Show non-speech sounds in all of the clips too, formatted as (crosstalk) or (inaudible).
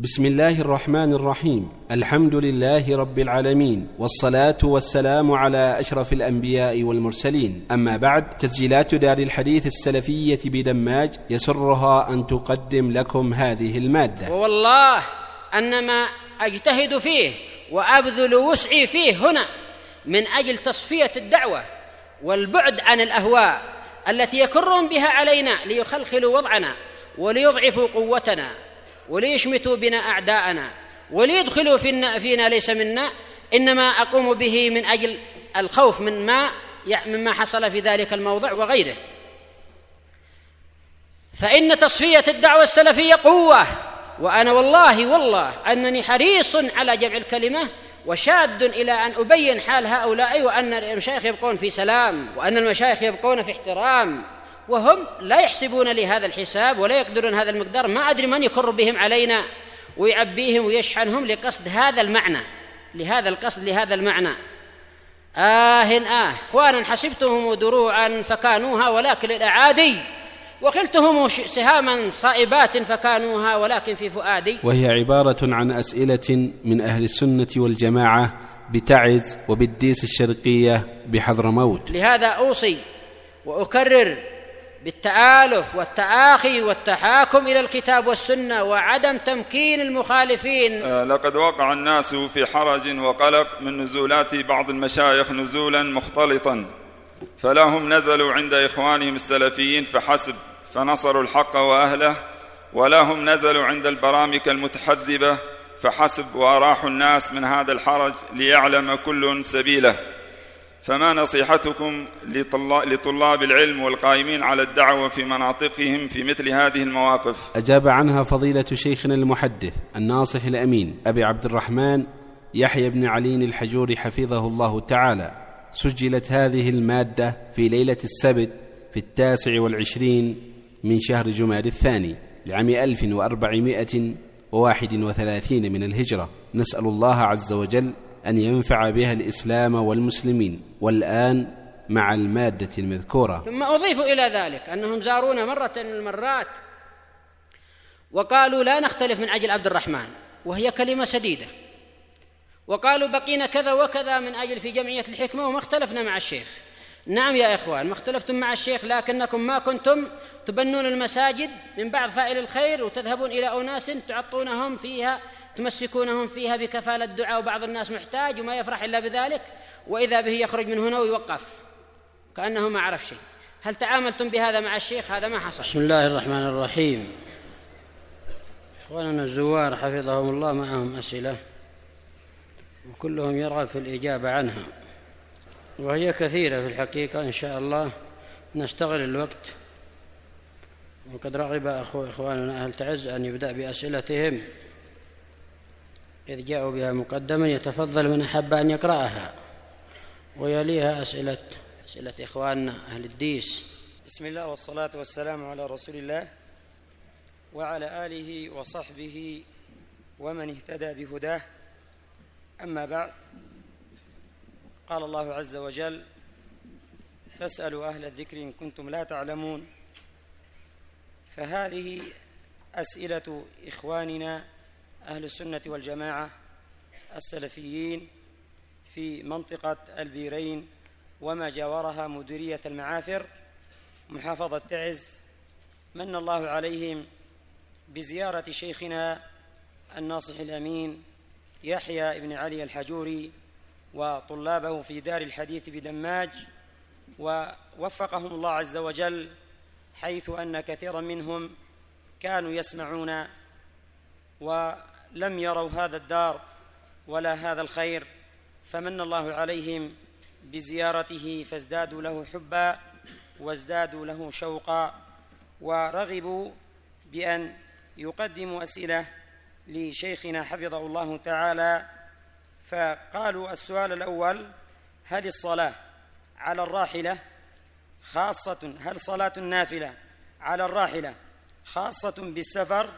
بسم الله الرحمن الرحيم. الحمد لله رب العالمين والصلاة والسلام على أشرف الأنبياء والمرسلين. أما بعد تسجيلات دار الحديث السلفية بدماج يسرها أن تقدم لكم هذه المادة. والله أن ما أجتهد فيه وأبذل وسعي فيه هنا من أجل تصفية الدعوة والبعد عن الأهواء التي يكرون بها علينا ليخلخلوا وضعنا وليضعفوا قوتنا. وليشمتوا بنا أعداءنا؟ وليدخلوا فينا, فينا ليس منا إنما أقوم به من أجل الخوف من ما مما حصل في ذلك الموضع وغيره. فإن تصفية الدعوة السلفية قوة وأنا والله والله أنني حريص على جمع الكلمة وشاد إلى أن أبين حال هؤلاء وأن المشايخ يبقون في سلام وأن المشايخ يبقون في احترام. وهم لا يحسبون لهذا الحساب ولا يقدرون هذا المقدار ما أدري من يكر بهم علينا ويعبيهم ويشحنهم لقصد هذا المعنى لهذا القصد لهذا المعنى. آه آه إخوانا حسبتهم دروعا فكانوها ولكن الأعادي وخلتهم سهاما صائبات فكانوها ولكن في فؤادي. وهي عبارة عن أسئلة من أهل السنة والجماعة بتعز وبالديس الشرقية بحضرموت. لهذا أوصي وأكرر بالتآلف والتآخي والتحاكم إلى الكتاب والسنة وعدم تمكين المخالفين. آه، لقد وقع الناس في حرج وقلق من نزولات بعض المشايخ نزولا مختلطا فلا هم نزلوا عند إخوانهم السلفيين فحسب فنصروا الحق وأهله ولا هم نزلوا عند البرامج المتحزبة فحسب وأراحوا الناس من هذا الحرج ليعلم كل سبيله. فما نصيحتكم لطلاب العلم والقائمين على الدعوة في مناطقهم في مثل هذه المواقف؟ أجاب عنها فضيلة شيخنا المحدث الناصح الأمين أبي عبد الرحمن يحيى بن علي الحجور حفظه الله تعالى. سجلت هذه المادة في ليلة السبت في التاسع والعشرين من شهر جماد الثاني لعام ألف وأربعمائة وواحد وثلاثين من الهجرة. نسأل الله عز وجل أن ينفع بها الإسلام والمسلمين والآن مع المادة المذكورة. ثم أضيف إلى ذلك أنهم زارونا مرة من المرات وقالوا لا نختلف من أجل عبد الرحمن وهي كلمة سديده وقالوا بقينا كذا وكذا من أجل في جمعية الحكمة وما اختلفنا مع الشيخ. نعم يا إخوان ما اختلفتم مع الشيخ لكنكم ما كنتم تبنون المساجد من بعض فائل الخير وتذهبون إلى أناس تعطونهم فيها تمسكونهم فيها بكفالة الدعاء وبعض الناس محتاج وما يفرح إلا بذلك وإذا به يخرج من هنا ويوقف كأنه ما عرف شيء. هل تعاملتم بهذا مع الشيخ؟ هذا ما حصل. بسم الله الرحمن الرحيم. إخواننا الزوار حفظهم الله معهم أسئلة وكلهم يرغب في الإجابة عنها وهي كثيرة في الحقيقة إن شاء الله. نستغل الوقت وقد رغب أخو إخواننا أهل تعز أن يبدأ بأسئلتهم. إذ جاءوا بها مقدما يتفضل من أحب أن يقرأها ويليها أسئلة أسئلة إخواننا أهل الديس. بسم الله والصلاة والسلام على رسول الله وعلى آله وصحبه ومن اهتدى بهداه. أما بعد قال الله عز وجل فاسألوا أهل الذكر إن كنتم لا تعلمون. فهذه أسئلة إخواننا أهل السنة والجماعة السلفيين في منطقة البيرين وما جاورها مديرية المعافر محافظة تعز من الله عليهم بزيارة شيخنا الناصح الأمين يحيى بن علي الحجوري وطلابه في دار الحديث بدماج ووفقهم الله عز وجل حيث أن كثيرا منهم كانوا يسمعون و لم يروا هذا الدار ولا هذا الخير فمن الله عليهم بزيارته فازدادوا له حبا وازدادوا له شوقا ورغبوا بأن يقدموا أسئلة لشيخنا حفظه الله تعالى. فقالوا السؤال الأول هل الصلاة على الراحلة خاصة هل صلاة النافلة على الراحلة خاصة بالسفر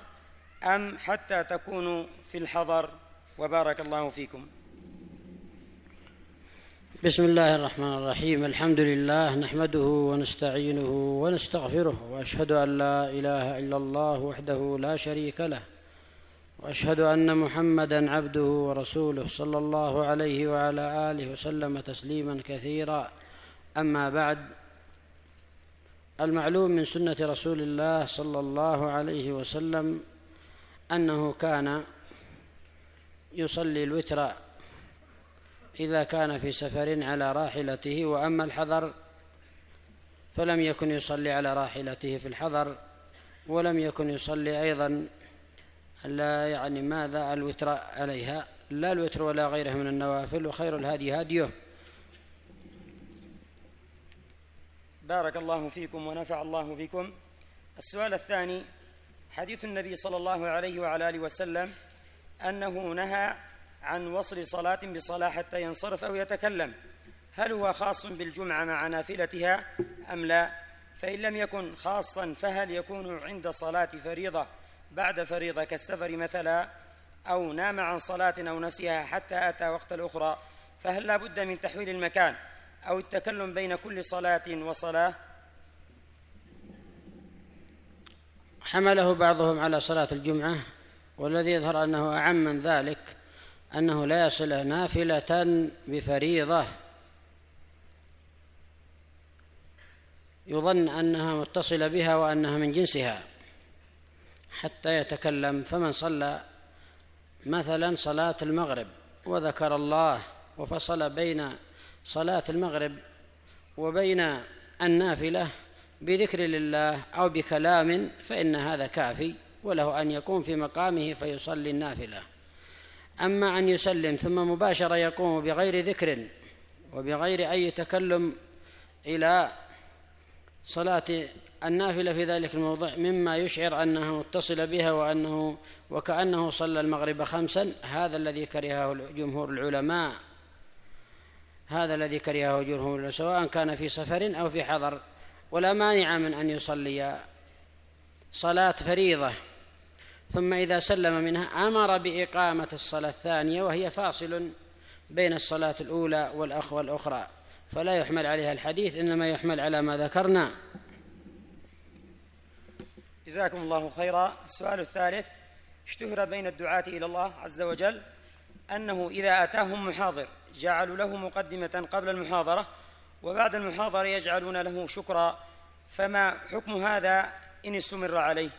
أم حتى تكونوا في الحضر وبارك الله فيكم. بسم الله الرحمن الرحيم. الحمد لله نحمده ونستعينه ونستغفره وأشهد أن لا إله إلا الله وحده لا شريك له وأشهد أن محمدا عبده ورسوله صلى الله عليه وعلى آله وسلم تسليما كثيرا. أما بعد المعلوم من سنة رسول الله صلى الله عليه وسلم أنه كان يصلي الوتر إذا كان في سفر على راحلته وأما الحضر فلم يكن يصلي على راحلته في الحضر ولم يكن يصلي أيضا. لا يعني ماذا الوتر عليها؟ لا الوتر ولا غيره من النوافل وخير الهدي هديه. بارك الله فيكم ونفع الله بكم. السؤال الثاني حديث النبي صلى الله عليه وعلى آله وسلم أنه نهى عن وصل صلاة بصلاة حتى ينصرف أو يتكلم. هل هو خاص بالجمعة مع نافلتها أم لا؟ فإن لم يكن خاصا فهل يكون عند صلاة فريضة بعد فريضة كالسفر مثلا أو نام عن صلاة أو نسيها حتى أتى وقت الأخرى فهل لا بد من تحويل المكان أو التكلم بين كل صلاة وصلاة؟ حمله بعضهم على صلاة الجمعة والذي يظهر أنه أعم من ذلك أنه لا يصل نافلة بفريضة. يظن أنها متصلة بها وأنها من جنسها. حتى يتكلم فمن صلى مثلا صلاة المغرب وذكر الله وفصل بين صلاة المغرب وبين النافلة بذكر لله أو بكلام فإن هذا كافي وله أن يكون في مقامه فيصلي النافلة. أما أن يسلم ثم مباشرة يقوم بغير ذكر وبغير أي تكلم إلى صلاة النافلة في ذلك الموضع مما يشعر أنها متصلة بها وأنه وكأنه صلى المغرب خمسا هذا الذي كرهه جمهور العلماء. هذا الذي كرهه جمهور سواء كان في سفر أو في حضر. ولا مانع من أن يصلي. صلاة فريضة. ثم إذا سلم منها أمر بإقامة الصلاة الثانية وهي فاصل بين الصلاة الأولى والأخ والأخرى. فلا يحمل عليها الحديث إنما يحمل على ما ذكرنا. جزاكم الله خيرا. السؤال الثالث اشتهر بين الدعاة إلى الله عز وجل أنه إذا أتاهم محاضر جعلوا له مقدمة قبل المحاضرة وبعد المحاضرة يجعلون له شكرا. فما حكم هذا إن استمر عليه؟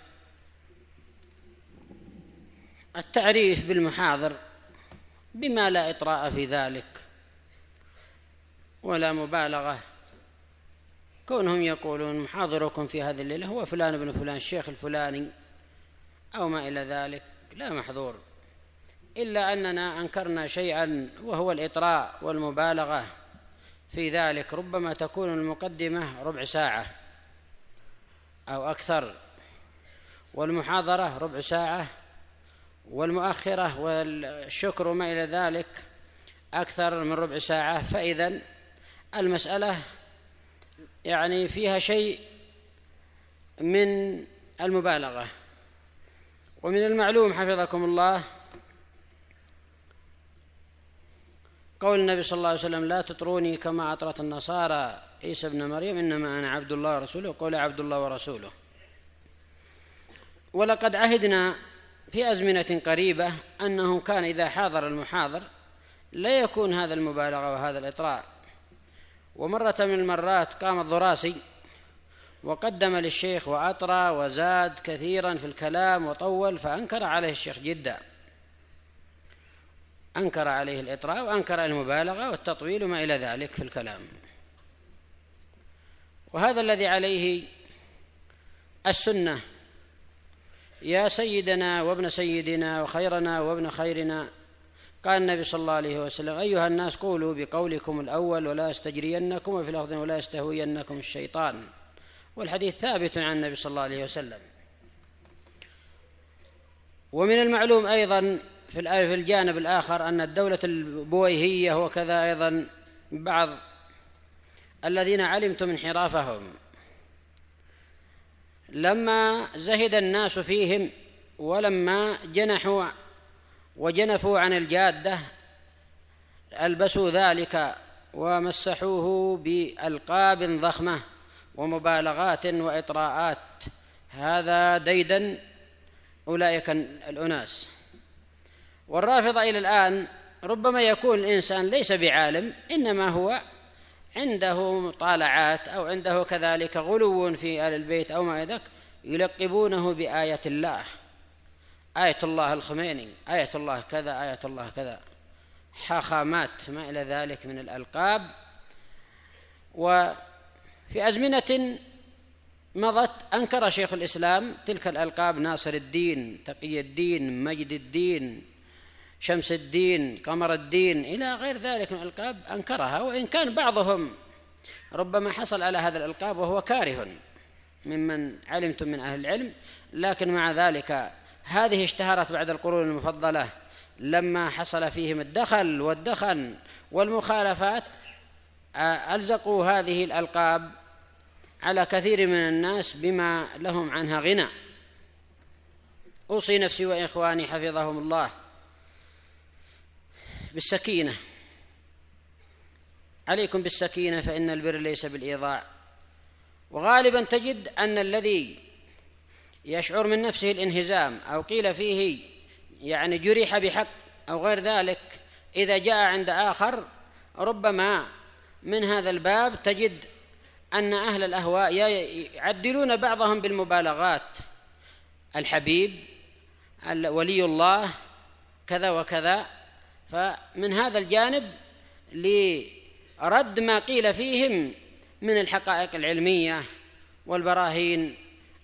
التعريف بالمحاضر بما لا إطراء في ذلك ولا مبالغة. كونهم يقولون محاضركم في هذه الليلة هو فلان بن فلان الشيخ الفلاني أو ما إلى ذلك لا محظور. إلا أننا أنكرنا شيئا وهو الإطراء والمبالغة. في ذلك ربما تكون المقدمة ربع ساعة أو أكثر والمحاضرة ربع ساعة والمؤخرة والشكر وما إلى ذلك أكثر من ربع ساعة. فإذا المسألة يعني فيها شيء من المبالغة ومن المعلوم حفظكم الله. قول النبي صلى الله عليه وسلم لا تطروني كما أطرت النصارى. عيسى ابن مريم إنما أنا عبد الله ورسوله. قول عبد الله ورسوله. ولقد عهدنا في أزمنة قريبة أنه كان إذا حاضر المحاضر لا يكون هذا المبالغة وهذا الإطراء. ومرة من المرات قام الضراسي وقدم للشيخ وأطرى وزاد كثيرا في الكلام وطول فأنكر عليه الشيخ جدا. أنكر عليه الإطراء وأنكر المبالغة والتطويل وما إلى ذلك في الكلام. وهذا الذي عليه السنة. يا سيدنا وابن سيدنا وخيرنا وابن خيرنا. قال النبي صلى الله عليه وسلم أيها الناس قولوا بقولكم الأول ولا يستجرينكم وفي الأرض ولا يستهوينكم الشيطان. والحديث ثابت عن النبي صلى الله عليه وسلم. ومن المعلوم أيضا في في الجانب الآخر أن الدولة البويهية وكذا أيضا بعض الذين علمتم انحرافهم. لما زهد الناس فيهم ولما جنحوا وجنفوا عن الجادة ألبسوا ذلك ومسحوه بألقاب ضخمة ومبالغات وإطراءات. هذا ديدا أولئك الأناس. والرافضة إلى الآن ربما يكون الإنسان ليس بعالم إنما هو عنده مطالعات أو عنده كذلك غلو في آل البيت أو ما ذاك يلقبونه بآية الله. آية الله الخميني آية الله كذا آية الله كذا. حاخامات ما إلى ذلك من الألقاب. وفي أزمنة مضت أنكر شيخ الإسلام تلك الألقاب ناصر الدين تقي الدين مجد الدين شمس الدين قمر الدين إلى غير ذلك من الألقاب أنكرها وإن كان بعضهم ربما حصل على هذا الألقاب وهو كاره ممن علمتم من أهل العلم. لكن مع ذلك هذه اشتهرت بعد القرون المفضلة لما حصل فيهم الدخل والدخن والمخالفات ألزقوا هذه الألقاب على كثير من الناس بما لهم عنها غنى. أوصي نفسي وإخواني حفظهم الله. بالسكينة. عليكم بالسكينة فإن البر ليس بالإيضاع. وغالبا تجد أن الذي يشعر من نفسه الانهزام أو قيل فيه يعني جرح بحق أو غير ذلك إذا جاء عند آخر ربما من هذا الباب تجد أن أهل الأهواء يعدلون بعضهم بالمبالغات. الحبيب ولي الله كذا وكذا. فمن هذا الجانب لرد ما قيل فيهم من الحقائق العلمية والبراهين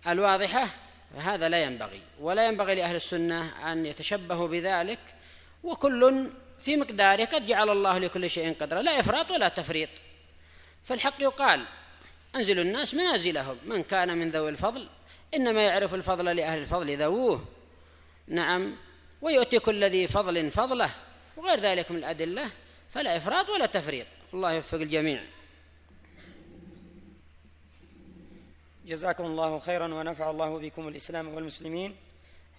الواضحة فهذا لا ينبغي. ولا ينبغي لأهل السنة أن يتشبهوا بذلك. وكل في مقداره قد جعل الله لكل شيء قدرا لا إفراط ولا تفريط. فالحق يقال أنزلوا الناس منازلهم. من كان من ذوي الفضل إنما يعرف الفضل لأهل الفضل ذووه. نعم ويؤتي كل ذي فضل فضله. وغير ذلك من الأدلة فلا إفراط ولا تفريط. الله يوفق الجميع. جزاكم الله خيرا ونفع الله بكم الإسلام والمسلمين.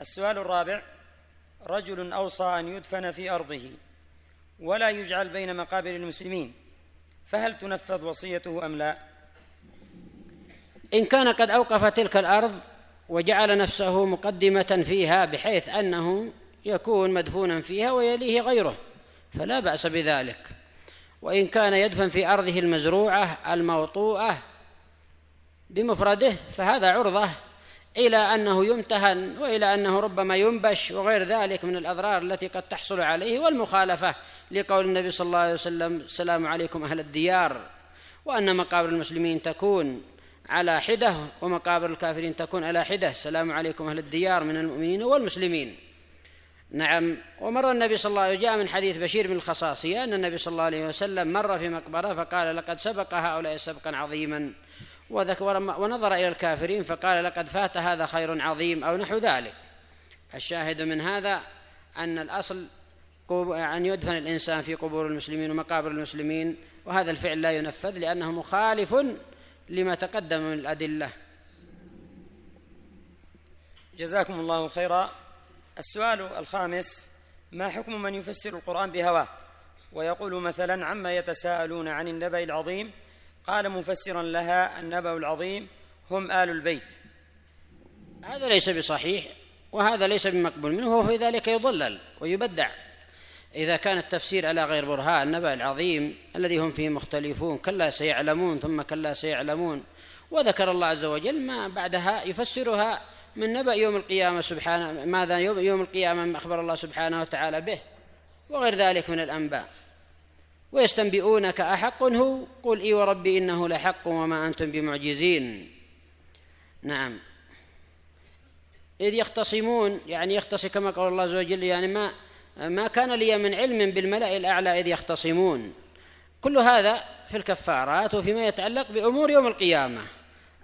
السؤال الرابع رجل أوصى أن يدفن في أرضه ولا يجعل بين مقابر المسلمين فهل تنفذ وصيته أم لا؟ إن كان قد أوقف تلك الأرض وجعل نفسه مقدمة فيها بحيث أنه يكون مدفونا فيها ويليه غيره فلا بأس بذلك. وإن كان يدفن في أرضه المزروعة الموطوءة بمفرده فهذا عرضة إلى أنه يمتهن وإلى أنه ربما ينبش وغير ذلك من الأضرار التي قد تحصل عليه والمخالفة لقول النبي صلى الله عليه وسلم السلام عليكم أهل الديار. وأن مقابر المسلمين تكون على حدة ومقابر الكافرين تكون على حدة السلام عليكم أهل الديار من المؤمنين والمسلمين. نعم. ومر النبي صلى الله عليه وسلم جاء من حديث بشير بن الخصاصية أن النبي صلى الله عليه وسلم مر في مقبرة فقال لقد سبق هؤلاء سبقا عظيما. ونظر إلى الكافرين فقال لقد فات هذا خير عظيم أو نحو ذلك. الشاهد من هذا أن الأصل أن يدفن الإنسان في قبور المسلمين ومقابر المسلمين وهذا الفعل لا ينفذ لأنه مخالف لما تقدم من الأدلة. جزاكم الله خيرا. السؤال الخامس ما حكم من يفسر القرآن بهواه؟ ويقول مثلا عما يتساءلون عن النبأ العظيم؟ قال مفسرا لها النبأ العظيم هم آل البيت. هذا ليس بصحيح وهذا ليس بمقبول منه وهو في ذلك يضلل ويبدع. إذا كان التفسير على غير برهان النبأ العظيم الذي هم فيه مختلفون كلا سيعلمون ثم كلا سيعلمون. وذكر الله عز وجل ما بعدها يفسرها من نبأ يوم القيامة سبحانه ماذا يوم, يوم القيامة أخبر الله سبحانه وتعالى به وغير ذلك من الأنباء. ويستنبئونك أحق هو؟ قل إي وربي إنه لحق وما أنتم بمعجزين. نعم. إذ يختصمون يعني يختصي كما قال الله عز وجل يعني ما ما كان لي من علم بالملأ الأعلى إذ يختصمون. كل هذا في الكفارات وفيما يتعلق بأمور يوم القيامة.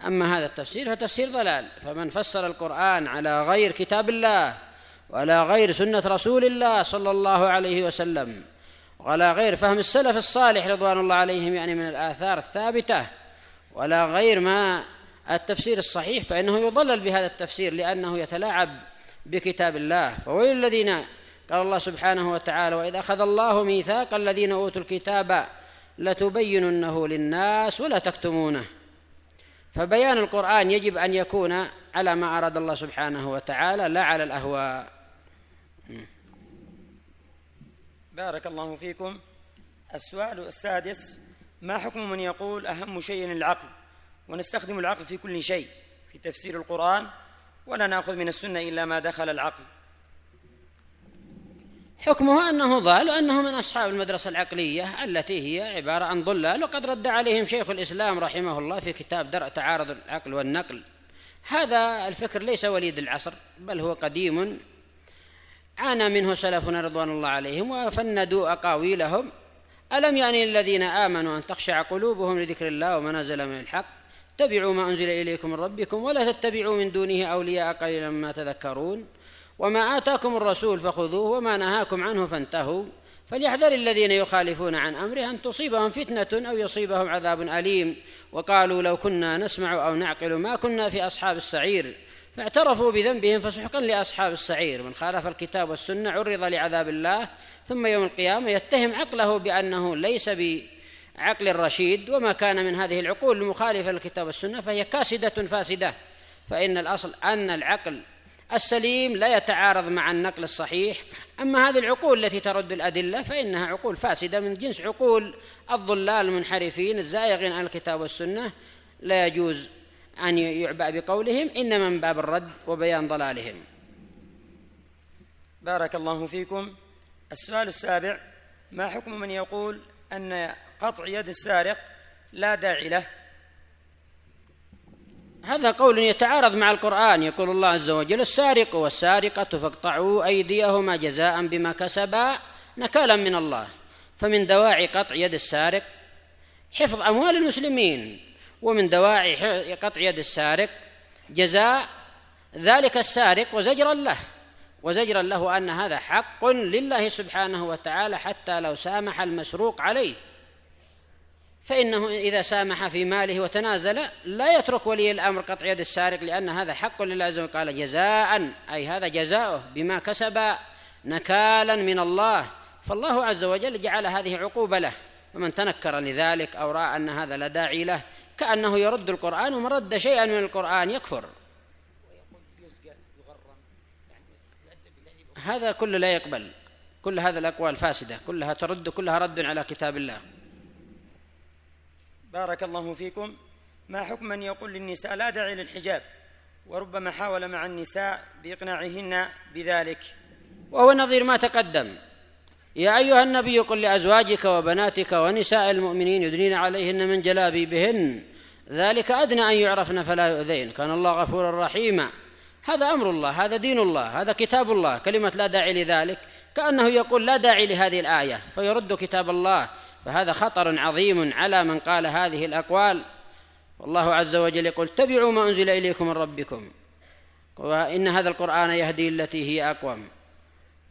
أما هذا التفسير فتفسير ضلال. فمن فسر القرآن على غير كتاب الله وعلى غير سنة رسول الله صلى الله عليه وسلم وعلى غير فهم السلف الصالح رضوان الله عليهم يعني من الآثار الثابتة ولا غير ما التفسير الصحيح فإنه يضلل بهذا التفسير لأنه يتلاعب بكتاب الله. فويل الذين قال الله سبحانه وتعالى وإذا أخذ الله ميثاق الذين أوتوا الكتاب لتبيننه للناس ولا تكتمونه فبيان القرآن يجب أن يكون على ما أراد الله سبحانه وتعالى لا على الأهواء. بارك الله فيكم. السؤال السادس ما حكم من يقول أهم شيء العقل؟ ونستخدم العقل في كل شيء في تفسير القرآن ولا نأخذ من السنة إلا ما دخل العقل. حكمه أنه ضال وأنه من أصحاب المدرسة العقلية التي هي عبارة عن ضلال وقد رد عليهم شيخ الإسلام رحمه الله في كتاب درء تعارض العقل والنقل. هذا الفكر ليس وليد العصر بل هو قديم. عانى منه سلفنا رضوان الله عليهم وفندوا أقاويلهم. ألم يعني الذين آمنوا أن تخشع قلوبهم لذكر الله وما نزل من الحق؟ اتبعوا ما أنزل إليكم من ربكم ولا تتبعوا من دونه أولياء قليلا ما تذكرون. وما آتاكم الرسول فخذوه وما نهاكم عنه فانتهوا. فليحذر الذين يخالفون عن أمره أن تصيبهم فتنة أو يصيبهم عذاب أليم. وقالوا لو كنا نسمع أو نعقل ما كنا في أصحاب السعير. فاعترفوا بذنبهم فسحقا لأصحاب السعير. من خالف الكتاب والسنة عرض لعذاب الله ثم يوم القيامة يتهم عقله بأنه ليس بعقل الرشيد. وما كان من هذه العقول المخالفة للكتاب والسنة فهي كاسدة فاسدة. فإن الأصل أن العقل السليم لا يتعارض مع النقل الصحيح. أما هذه العقول التي ترد الادله فإنها عقول فاسدة من جنس عقول الضلال المنحرفين الزائغين عن الكتاب والسنة. لا يجوز أن يعبأ بقولهم إنما من باب الرد وبيان ضلالهم. بارك الله فيكم. السؤال السابع ما حكم من يقول أن قطع يد السارق لا داعي له؟ هذا قول يتعارض مع القرآن. يقول الله عز وجل السارق والسارقة فاقطعوا أيديهما جزاء بما كسبا نكالا من الله. فمن دواعي قطع يد السارق حفظ أموال المسلمين ومن دواعي قطع يد السارق جزاء ذلك السارق وزجرا له. وزجرا له أن هذا حق لله سبحانه وتعالى حتى لو سامح المسروق عليه. فإنه إذا سامح في ماله وتنازل لا يترك ولي الأمر قطع يد السارق لأن هذا حق لله عز وجل. قال جزاء أي هذا جزاؤه بما كسب نكالا من الله. فالله عز وجل جعل هذه عقوبة له. ومن تنكر لذلك أو رأى أن هذا لا داعي له كأنه يرد القرآن ومن رد شيئا من القرآن يكفر. هذا كله لا يقبل. كل هذا الأقوال فاسدة. كلها ترد كلها رد على كتاب الله. بارك الله فيكم. ما حكم من يقول للنساء لا داعي للحجاب؟ وربما حاول مع النساء بإقناعهن بذلك. وهو نظير ما تقدم. يا أيها النبي قل لأزواجك وبناتك ونساء المؤمنين يدنين عليهن من جلابيبهن. ذلك أدنى أن يعرفن فلا يؤذين. كان الله غفورا رحيما. هذا أمر الله هذا دين الله هذا كتاب الله كلمة لا داعي لذلك كأنه يقول لا داعي لهذه الآية فيرد كتاب الله فهذا خطر عظيم على من قال هذه الأقوال. والله عز وجل يقول اتبعوا ما أنزل إليكم من ربكم. وإن هذا القرآن يهدي التي هي أقوم.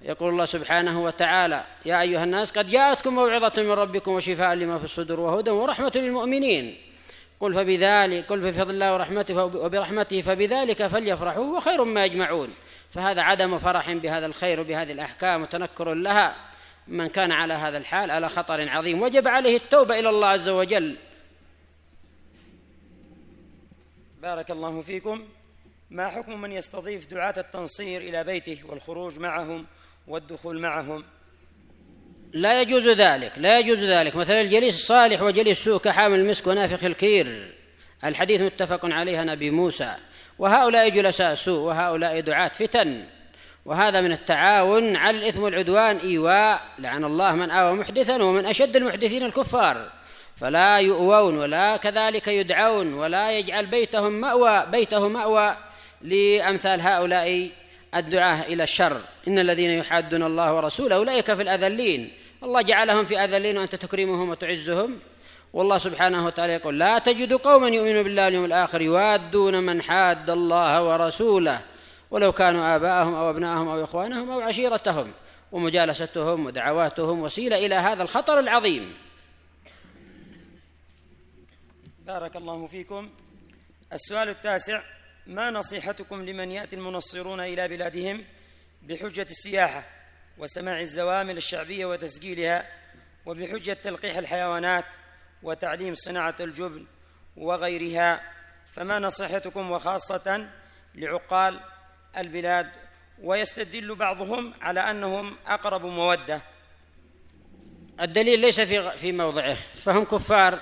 يقول الله سبحانه وتعالى يا أيها الناس قد جاءتكم موعظة من ربكم وشفاء لما في الصدور وهدى ورحمة للمؤمنين. قل فبذلك قل بفضل الله ورحمته وبرحمته فبذلك فليفرحوا وخير ما يجمعون. فهذا عدم فرح بهذا الخير وبهذه الأحكام وتنكر لها من كان على هذا الحال على خطر عظيم. وجب عليه التوبة إلى الله عز وجل. بارك الله فيكم. ما حكم من يستضيف دعاة التنصير إلى بيته والخروج معهم والدخول معهم؟ لا يجوز ذلك لا يجوز ذلك. مثلا الجليس الصالح وجليس السوء كحامل المسك ونافخ الكير. الحديث متفق عليه عن أبي موسى. وهؤلاء جلساء سوء وهؤلاء دعاة فتن. وهذا من التعاون على الإثم والعدوان. إيواء لعن الله من آوى محدثا ومن أشد المحدثين الكفار. فلا يؤوون ولا كذلك يدعون ولا يجعل بيتهم مأوى بيته مأوى لأمثال هؤلاء الدعاة إلى الشر. إن الذين يحادون الله ورسوله أولئك في الأذلين. الله جعلهم في أذلين وأنت تكرمهم وتعزهم. والله سبحانه وتعالى يقول لا تجد قوما يؤمنون بالله واليوم الآخر يوادون من حاد الله ورسوله ولو كانوا آباءهم أو أبناءهم أو إخوانهم أو عشيرتهم ومجالستهم ودعواتهم وسيلة إلى هذا الخطر العظيم. بارك الله فيكم. السؤال التاسع ما نصيحتكم لمن يأتي المنصرون إلى بلادهم بحجة السياحة؟ وسماع الزوامل الشعبية وتسجيلها وبحجة تلقيح الحيوانات وتعليم صناعة الجبن وغيرها فما نصيحتكم وخاصة لعقال البلاد؟ ويستدل بعضهم على أنهم أقرب مودة. الدليل ليس في في موضعه فهم كفار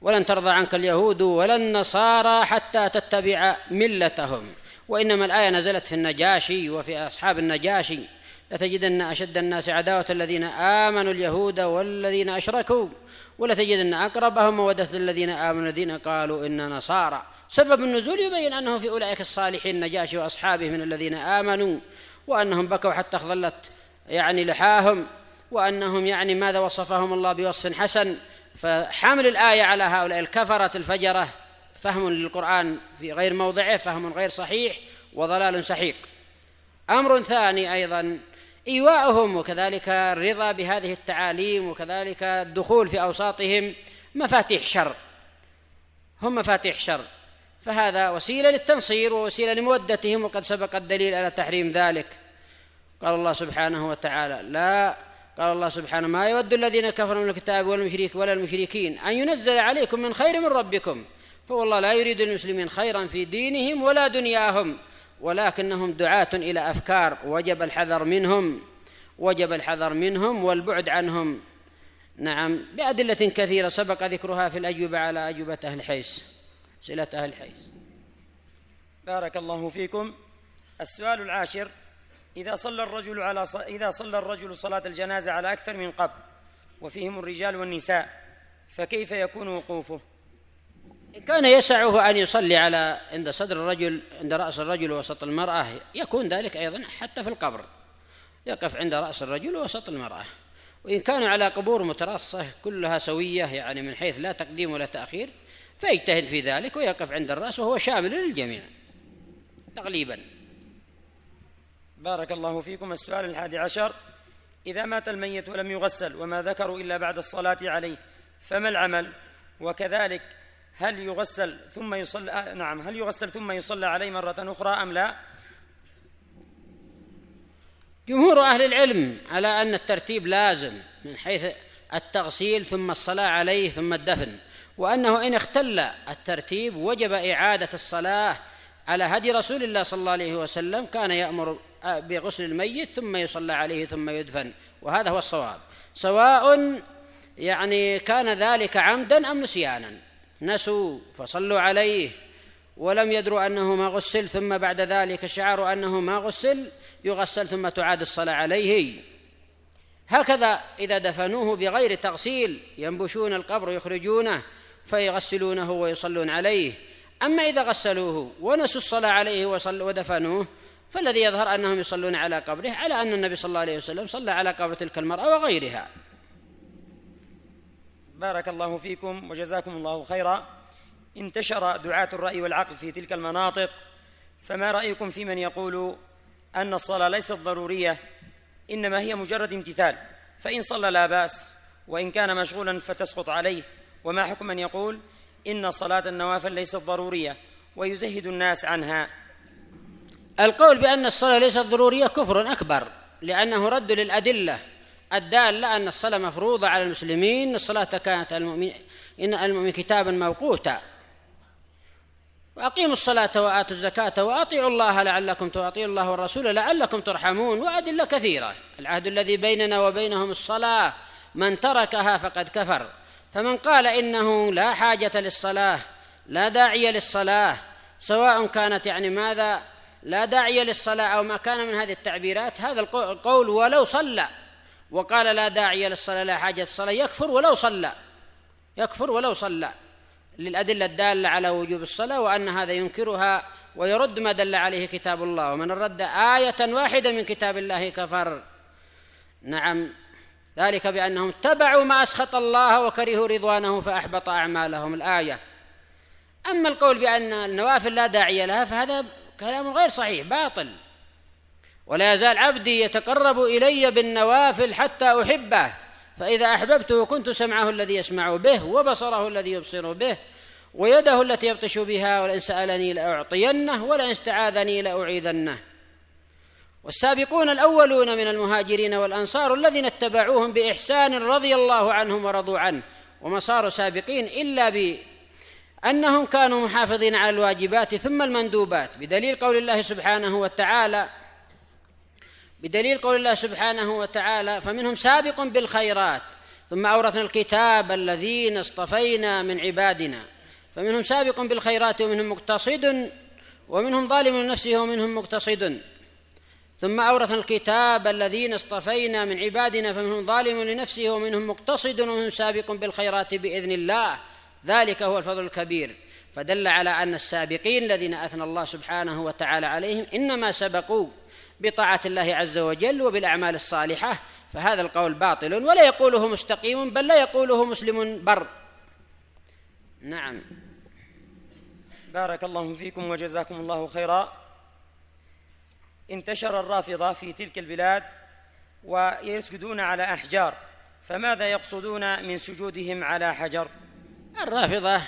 ولن ترضى عنك اليهود ولا النصارى حتى تتبع ملتهم وإنما الآية نزلت في النجاشي وفي أصحاب النجاشي. لتجدن أشد الناس عداوة الذين آمنوا اليهود والذين أشركوا ولتجدن أقربهم موده الذين آمنوا الذين قالوا إنا نصارى. سبب النزول يبين انه في أولئك الصالحين النجاشي وأصحابه من الذين آمنوا وأنهم بكوا حتى اخضلت يعني لحاهم وأنهم يعني ماذا وصفهم الله بوصف حسن. فحامل الآية على هؤلاء الكفرة الفجرة. فهم للقرآن في غير موضعه فهم غير صحيح وضلال سحيق أمر ثاني أيضا ايواؤهم وكذلك الرضا بهذه التعاليم وكذلك الدخول في أوساطهم مفاتيح شر. هم مفاتيح شر. فهذا وسيلة للتنصير ووسيلة لمودتهم وقد سبق الدليل على تحريم ذلك. قال الله سبحانه وتعالى لا قال الله سبحانه ما يود الذين كفروا من الكتاب والمشرك ولا المشركين أن ينزل عليكم من خير من ربكم. فوالله لا يريد المسلمين خيرا في دينهم ولا دنياهم. ولكنهم دعاة إلى أفكار. وجب الحذر منهم وجب الحذر منهم والبعد عنهم. نعم بأدلة كثيرة سبق ذكرها في الأجوبة على أجوبة أهل الحيس أسئلة أهل الحيس بارك الله فيكم. السؤال العاشر إذا صلى الرجل على ص... إذا صلى الرجل صلاة الجنازة على أكثر من قبر وفيهم الرجال والنساء فكيف يكون وقوفه؟ كان يسعه أن يصلي على عند صدر الرجل عند رأس الرجل وسط المرأة. يكون ذلك أيضا حتى في القبر. يقف عند رأس الرجل وسط المرأة. وإن كانوا على قبور متراصة كلها سوية يعني من حيث لا تقديم ولا تأخير فيجتهد في ذلك ويقف عند الرأس وهو شامل للجميع. تغليبا بارك الله فيكم. السؤال الحادي عشر. إذا مات الميت ولم يغسل وما ذكروا إلا بعد الصلاة عليه فما العمل؟ وكذلك هل يغسل ثم يصلى آه، نعم. هل يغسل ثم يصلى عليه مرة أخرى أم لا؟ جمهور أهل العلم على أن الترتيب لازم من حيث التغسيل ثم الصلاة عليه ثم الدفن وأنه إن اختل الترتيب وجب إعادة الصلاة على هدي رسول الله صلى الله عليه وسلم كان يأمر بغسل الميت ثم يصلى عليه ثم يدفن وهذا هو الصواب. سواء يعني كان ذلك عمدا أم نسيانا. نسوا فصلوا عليه. ولم يدروا أنه ما غسل ثم بعد ذلك شعروا أنه ما غسل يغسل ثم تعاد الصلاة عليه. هكذا إذا دفنوه بغير تغسيل ينبشون القبر ويخرجونه فيغسلونه ويصلون عليه. أما إذا غسلوه ونسوا الصلاة عليه ودفنوه فالذي يظهر أنهم يصلون على قبره على أن النبي صلى الله عليه وسلم صلى على قبر تلك المرأة وغيرها. بارك الله فيكم وجزاكم الله خيرا. انتشر دعاة الرأي والعقل في تلك المناطق. فما رأيكم في من يقول أن الصلاة ليست ضرورية إنما هي مجرد امتثال؟ فإن صلى لا بأس وإن كان مشغولا فتسقط عليه. وما حكم من يقول إن صلاة النوافل ليست ضرورية؟ ويزهد الناس عنها. القول بأن الصلاة ليست ضرورية كفر أكبر لأنه رد للأدلة. الدالة أن الصلاة مفروضة على المسلمين الصلاة كانت المؤمن إن المؤمن كتابا موقوتا. وأقيموا الصلاة وآتوا الزكاة وأطيعوا الله لعلكم تطيعوا الله والرسول لعلكم ترحمون وأدلة كثيرة. العهد الذي بيننا وبينهم الصلاة من تركها فقد كفر. فمن قال إنه لا حاجة للصلاة لا داعي للصلاة سواء كانت يعني ماذا لا داعي للصلاة أو ما كان من هذه التعبيرات هذا القول ولو صلى. وقال لا داعي للصلاة لا حاجة الصلاة. يكفر ولو صلى. يكفر ولو صلى. للأدلة الدالة على وجوب الصلاة وأن هذا ينكرها ويرد ما دل عليه كتاب الله. ومن رد آية واحدة من كتاب الله كفر. نعم. ذلك بأنهم اتبعوا ما أسخط الله وكرهوا رضوانه فأحبط أعمالهم. الآية. أما القول بأن النوافل لا داعي لها فهذا كلام غير صحيح باطل. ولا يزال عبدي يتقرب إلي بالنوافل حتى أحبه فإذا أحببته كنت سمعه الذي يسمع به وبصره الذي يبصر به ويده التي يبطش بها ولئن سألني لأعطينه ولئن استعاذني لأعيذنه. والسابقون الأولون من المهاجرين والأنصار الذين اتبعوهم بإحسان رضي الله عنهم ورضوا عنه وما صاروا سابقين إلا بانهم كانوا محافظين على الواجبات ثم المندوبات بدليل قول الله سبحانه وتعالى بدليل قول الله سبحانه وتعالى فمنهم سابق بالخيرات ثم أورثنا الكتاب الذين اصطفينا من عبادنا. فمنهم سابق بالخيرات ومنهم مقتصد ومنهم ظالم لنفسه ومنهم مقتصد. ثم أورثنا الكتاب الذين اصطفينا من عبادنا فمنهم ظالم لنفسه ومنهم مقتصد ومنهم سابق بالخيرات بإذن الله. ذلك هو الفضل الكبير. فدل على أن السابقين الذين أثنى الله سبحانه وتعالى عليهم إنما سبقوا بطاعة الله عز وجل وبالأعمال الصالحة فهذا القول باطل ولا يقوله مستقيم بل لا يقوله مسلم بر. نعم. بارك الله فيكم وجزاكم الله خيرا. انتشر الرافضة في تلك البلاد ويسجدون على أحجار فماذا يقصدون من سجودهم على حجر؟ الرافضة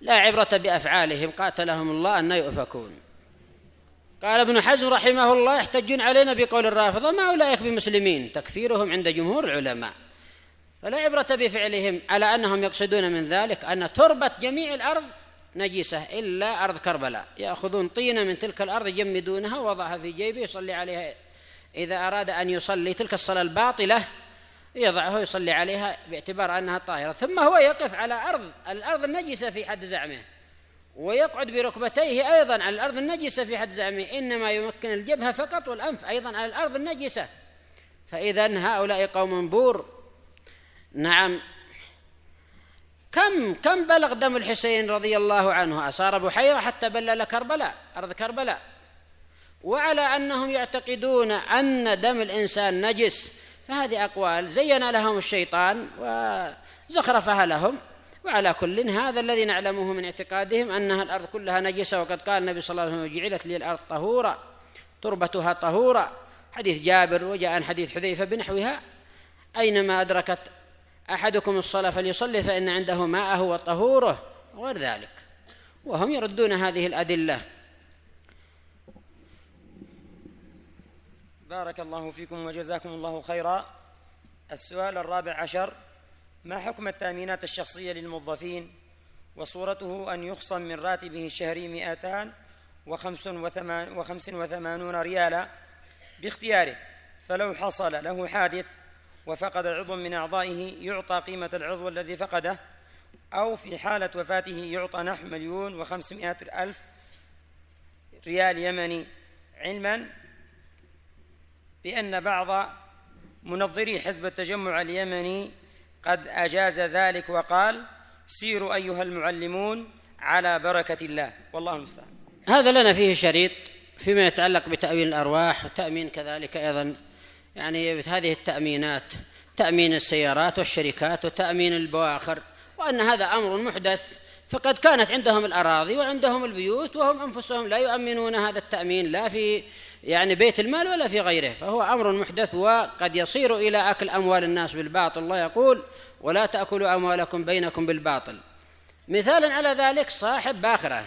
لا عبرة بأفعالهم قاتلهم الله أن يؤفكون. قال ابن حزم رحمه الله يحتجون علينا بقول الرافضة ما أولئك بمسلمين تكفيرهم عند جمهور العلماء. فلا عبرة بفعلهم على أنهم يقصدون من ذلك أن تربة جميع الأرض نجسة إلا أرض كربلاء. يأخذون طينة من تلك الأرض يجمدونها وضعها في جيبه يصلي عليها. إذا أراد أن يصلي تلك الصلاة الباطلة يضعه يصلي عليها باعتبار أنها طاهرة. ثم هو يقف على أرض الأرض النجسة في حد زعمه. ويقعد بركبتيه أيضا على الأرض النجسة في حد زعمه. إنما يمكن الجبهة فقط والأنف أيضا على الأرض النجسة. فإذا هؤلاء قوم بور. نعم. كم كم بلغ دم الحسين رضي الله عنه؟ أصار بحيرة حتى بلل كربلاء أرض كربلاء. وعلى أنهم يعتقدون أن دم الإنسان نجس فهذه أقوال زين لهم الشيطان وزخرفها لهم. وعلى كل هذا الذي نعلمه من اعتقادهم أنها الأرض كلها نجسة وقد قال النبي صلى الله عليه وسلم جعلت لي الأرض طهورا تربتها طهورا. حديث جابر وجاء عن حديث حذيفة بنحوها أينما أدركت أحدكم الصلاة فليصلي فإن عنده ماءه وطهوره وغير ذلك. وهم يردون هذه الأدلة. بارك الله فيكم وجزاكم الله خيرا. السؤال الرابع عشر. ما حكم التأمينات الشخصية للموظفين؟ وصورته أن يخصم من راتبه الشهري مئتان وخمس, وثمان وخمس وثمانون ريالا باختياره. فلو حصل له حادث وفقد عضو من أعضائه يعطى قيمة العضو الذي فقده أو في حالة وفاته يعطى نحو مليون وخمسمائة ألف ريال يمني. علما بأن بعض منظري حزب التجمع اليمني قد أجاز ذلك وقال سيروا أيها المعلمون على بركة الله. والله المستعان. هذا لنا فيه شريط فيما يتعلق بتأويل الأرواح وتأمين كذلك أيضا يعني هذه التأمينات تأمين السيارات والشركات وتأمين البواخر وأن هذا أمر محدث فقد كانت عندهم الأراضي وعندهم البيوت وهم أنفسهم لا يؤمنون هذا التأمين لا في يعني بيت المال ولا في غيره فهو أمر محدث وقد يصير إلى أكل أموال الناس بالباطل. الله يقول ولا تأكلوا أموالكم بينكم بالباطل. مثالا على ذلك صاحب باخرة.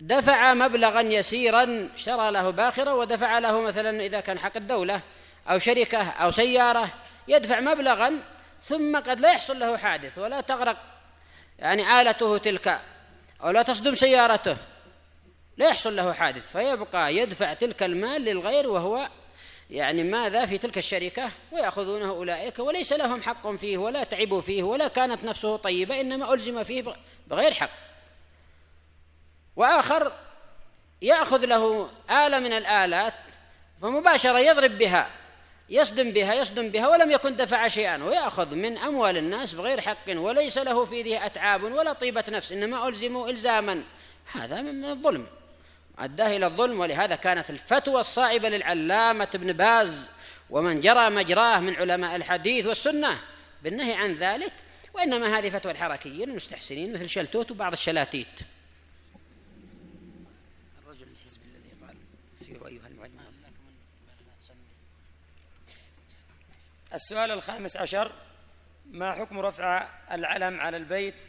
دفع مبلغا يسيرا شرى له باخرة ودفع له مثلا إذا كان حق الدولة أو شركة أو سيارة يدفع مبلغا ثم قد لا يحصل له حادث ولا تغرق يعني آلته تلك أو لا تصدم سيارته. لا يحصل له حادث فيبقى يدفع تلك المال للغير وهو يعني ماذا في تلك الشركة؟ ويأخذونه أولئك وليس لهم حق فيه ولا تعبوا فيه ولا كانت نفسه طيبة إنما ألزم فيه بغير حق. وآخر يأخذ له آلة من الآلات فمباشرة يضرب بها يصدم بها يصدم بها ولم يكن دفع شيئا ويأخذ من أموال الناس بغير حق وليس له في ذي أتعاب ولا طيبة نفس إنما ألزموا إلزاما. هذا من الظلم. أداه إلى الظلم ولهذا كانت الفتوى الصائبة للعلامة ابن باز ومن جرى مجراه من علماء الحديث والسنة بالنهي عن ذلك وإنما هذه فتوى الحركيين المستحسنين مثل شلتوت وبعض الشلاتيت. السؤال الخامس عشر ما حكم رفع العلم على البيت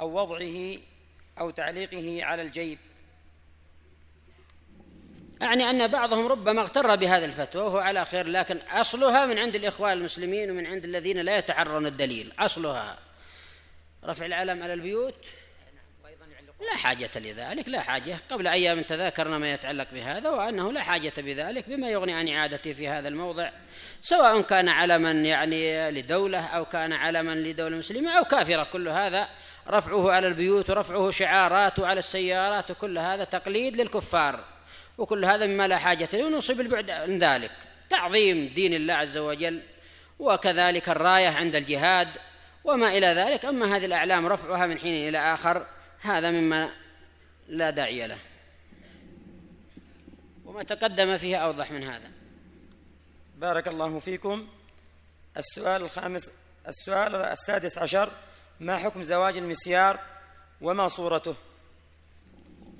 أو وضعه أو تعليقه على الجيب؟ أعني أن بعضهم ربما اغتر بهذا الفتوى وهو على خير لكن أصلها من عند الإخوان المسلمين ومن عند الذين لا يتحرون الدليل. أصلها. رفع العلم على البيوت. لا حاجة لذلك لا حاجة. قبل أيام تذاكرنا ما يتعلق بهذا وأنه لا حاجة بذلك بما يغني عن إعادته في هذا الموضع. سواء كان علما يعني لدولة أو كان علما لدولة مسلمة أو كافرة كل هذا رفعه على البيوت ورفعه شعارات على السيارات وكل هذا تقليد للكفار. وكل هذا مما لا حاجة له ونصيب البعد عن ذلك. تعظيم دين الله عز وجل وكذلك الراية عند الجهاد وما إلى ذلك. أما هذه الأعلام رفعها من حين إلى آخر هذا مما لا داعي له. وما تقدم فيه أوضح من هذا. بارك الله فيكم. السؤال الخامس السؤال السادس عشر ما حكم زواج المسيار وما صورته؟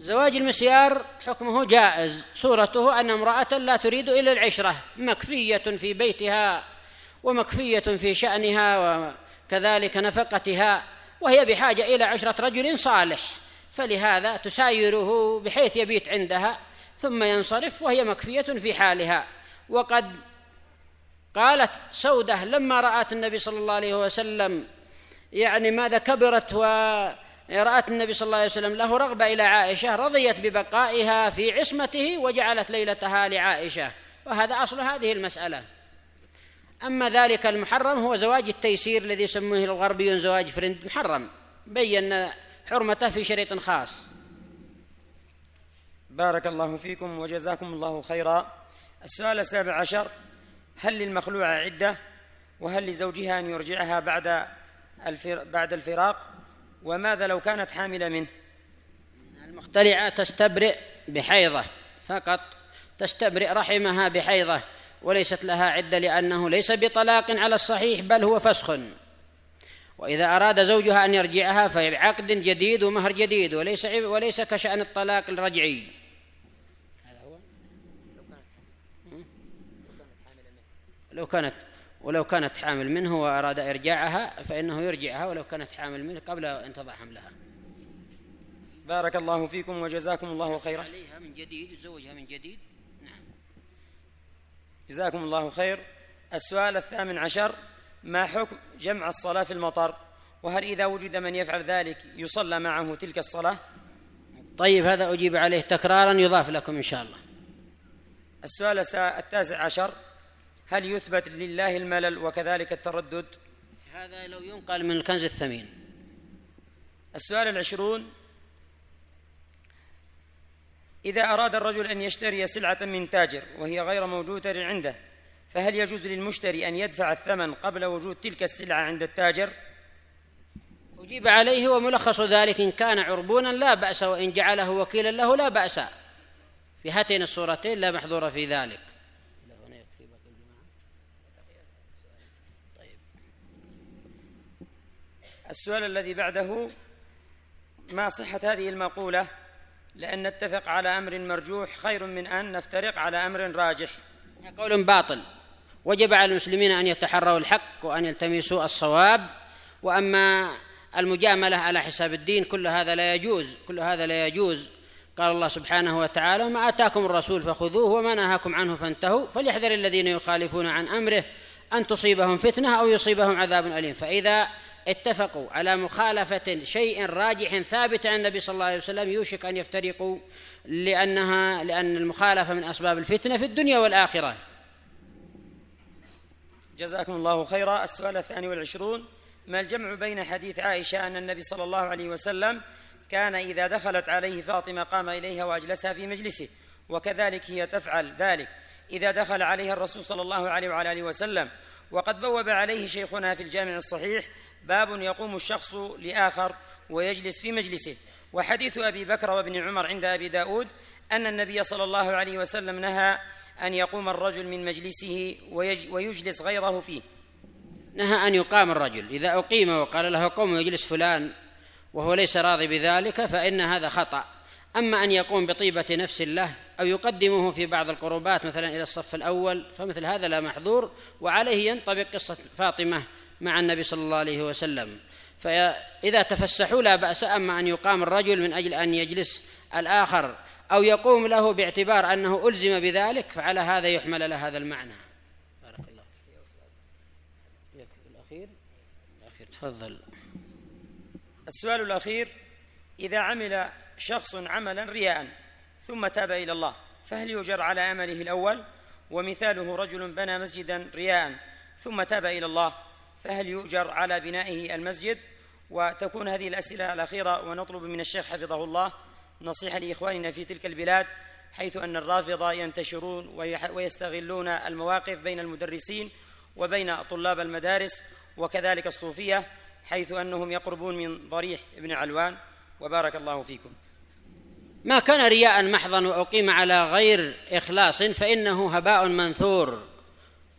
زواج المسيار حكمه جائز. صورته أن امرأة لا تريد إلا العشرة مكفية في بيتها ومكفية في شأنها وكذلك نفقتها وهي بحاجة إلى عشرة رجل صالح فلهذا تسايره بحيث يبيت عندها ثم ينصرف وهي مكفية في حالها. وقد قالت سودة لما رأت النبي صلى الله عليه وسلم يعني ماذا كبرت ورأت النبي صلى الله عليه وسلم له رغبة إلى عائشة رضيت ببقائها في عصمته وجعلت ليلتها لعائشة. وهذا أصل هذه المسألة. أما ذلك المحرم هو زواج التيسير الذي يسموه الغربيون زواج فرند محرم. بين حرمته في شريط خاص. بارك الله فيكم وجزاكم الله خيرا. السؤال السابع عشر هل للمخلوعة عدة؟ وهل لزوجها أن يرجعها بعد بعد الفراق؟ وماذا لو كانت حاملة منه؟ المختلعة تستبرئ بحيضة فقط تستبرئ رحمها بحيضة وليست لها عدة لأنه ليس بطلاق على الصحيح بل هو فسخ. وإذا أراد زوجها أن يرجعها فبعقد جديد ومهر جديد وليس وليس كشأن الطلاق الرجعي. هذا هو؟ لو كانت ولو كانت حامل منه وأراد إرجاعها فإنه يرجعها ولو كانت حامل منه قبل أن تضع حملها. بارك الله فيكم وجزاكم الله خيرا. عليها من جديد يزوجها من جديد. جزاكم الله خير. السؤال الثامن عشر ما حكم جمع الصلاة في المطر؟ وهل إذا وجد من يفعل ذلك يصلى معه تلك الصلاة؟ طيب هذا أجيب عليه تكرارا يضاف لكم إن شاء الله. السؤال التاسع عشر هل يثبت لله الملل وكذلك التردد؟ هذا لو ينقل من الكنز الثمين. السؤال العشرون إذا أراد الرجل أن يشتري سلعة من تاجر وهي غير موجودة عنده فهل يجوز للمشتري أن يدفع الثمن قبل وجود تلك السلعة عند التاجر؟ أجيب عليه وملخص ذلك إن كان عربونا لا بأس وإن جعله وكيلا له لا بأس. في هاتين الصورتين لا محظور في ذلك. السؤال الذي بعده ما صحة هذه المقولة؟ لأن نتفق على أمر مرجوح خير من أن نفترق على أمر راجح. قول باطل. وجب على المسلمين أن يتحروا الحق وأن يلتمسوا الصواب. وأما المجاملة على حساب الدين كل هذا لا يجوز كل هذا لا يجوز. قال الله سبحانه وتعالى ما آتاكم الرسول فخذوه وما نهاكم عنه فانتهوا. فليحذر الذين يخالفون عن أمره أن تصيبهم فتنة أو يصيبهم عذاب أليم. فإذا اتفقوا على مخالفة شيء راجح ثابت عن النبي صلى الله عليه وسلم يوشك أن يفترقوا لأنها لأن المخالفة من أسباب الفتنة في الدنيا والآخرة. جزاكم الله خيرا. السؤال الثاني والعشرون ما الجمع بين حديث عائشة أن النبي صلى الله عليه وسلم كان إذا دخلت عليه فاطمة قام إليها وأجلسها في مجلسه وكذلك هي تفعل ذلك. إذا دخل عليها الرسول صلى الله عليه وعلى آله وسلم وقد بوب عليه شيخنا في الجامع الصحيح باب يقوم الشخص لآخر ويجلس في مجلسه. وحديث أبي بكر وابن عمر عند أبي داود أن النبي صلى الله عليه وسلم نهى أن يقوم الرجل من مجلسه ويجلس غيره فيه. نهى أن يقام الرجل. إذا أقيم وقال له قوم ويجلس فلان وهو ليس راضي بذلك فإن هذا خطأ. أما أن يقوم بطيبة نفس له أو يقدمه في بعض القربات مثلا إلى الصف الأول فمثل هذا لا محظور وعليه ينطبق قصة فاطمة مع النبي صلى الله عليه وسلم. فإذا تفسحوا لا بأس أما أن يقام الرجل من أجل أن يجلس الآخر أو يقوم له باعتبار أنه ألزم بذلك فعلى هذا يحمل له هذا المعنى. بارك الله الأخير؟ الأخير تفضل. السؤال الأخير إذا عمل شخص عملا رياء ثم تاب إلى الله. فهل يجر على عمله الأول؟ ومثاله رجل بنى مسجدا رياء ثم تاب إلى الله. فهل يؤجر على بنائه المسجد؟ وتكون هذه الأسئلة الأخيرة ونطلب من الشيخ حفظه الله نصيحة لإخواننا في تلك البلاد حيث أن الرافضة ينتشرون ويستغلون المواقف بين المدرسين وبين طلاب المدارس وكذلك الصوفية حيث أنهم يقربون من ضريح ابن علوان. وبارك الله فيكم. ما كان رياء محضا وأقيم على غير إخلاص فإنه هباء منثور.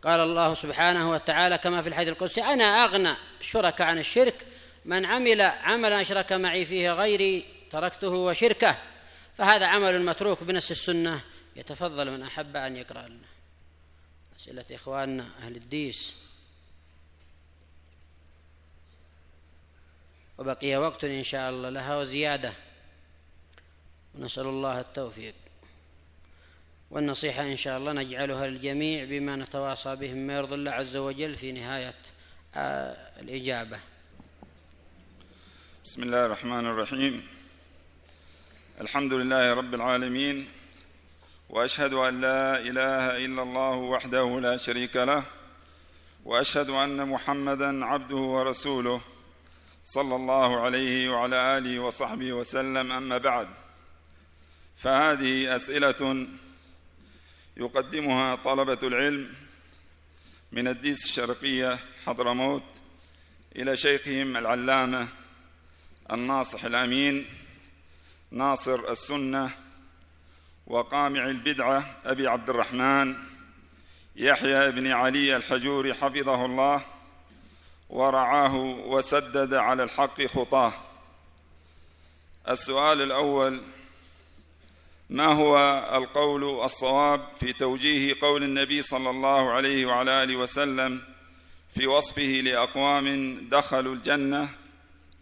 قال الله سبحانه وتعالى كما في الحديث القدسي أنا أغنى الشركاء عن الشرك من عمل عملا أشرك معي فيه غيري تركته وشركه فهذا عمل متروك بنص السنة يتفضل من أحب أن يقرأ لنا. أسئلة إخواننا أهل الديس. وبقي وقت إن شاء الله لها وزيادة. ونسأل الله التوفيق. والنصيحة إن شاء الله نجعلها للجميع بما نتواصى به ما يرضي الله عز وجل في نهاية آه، الإجابة. بسم الله الرحمن الرحيم. الحمد لله رب العالمين وأشهد أن لا إله إلا الله وحده لا شريك له وأشهد أن محمدا عبده ورسوله صلى الله عليه وعلى آله وصحبه وسلم. أما بعد فهذه أسئلة يقدمها طلبة العلم من الديس الشرقية حضرموت إلى شيخهم العلامة الناصح الأمين ناصر السنة وقامع البدعة أبي عبد الرحمن يحيى بن علي الحجوري حفظه الله ورعاه وسدد على الحق خطاه. السؤال الأول ما هو القول الصواب في توجيه قول النبي صلى الله عليه وعلى آله وسلم في وصفه لأقوام دخلوا الجنة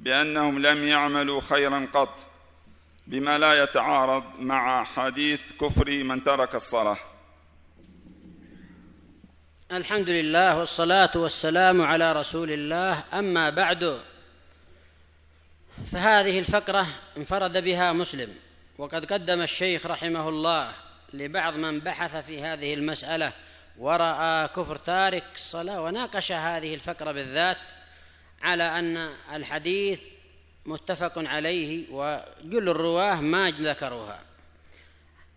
بأنهم لم يعملوا خيرا قط بما لا يتعارض مع حديث كفر من ترك الصلاة. الحمد لله والصلاة والسلام على رسول الله. أما بعد فهذه الفقرة انفرد بها مسلم. وقد قدم الشيخ رحمه الله لبعض من بحث في هذه المسألة ورأى كفر تارك الصلاه وناقش هذه الفقرة بالذات على أن الحديث متفق عليه وجل الرواة ما ذكروها.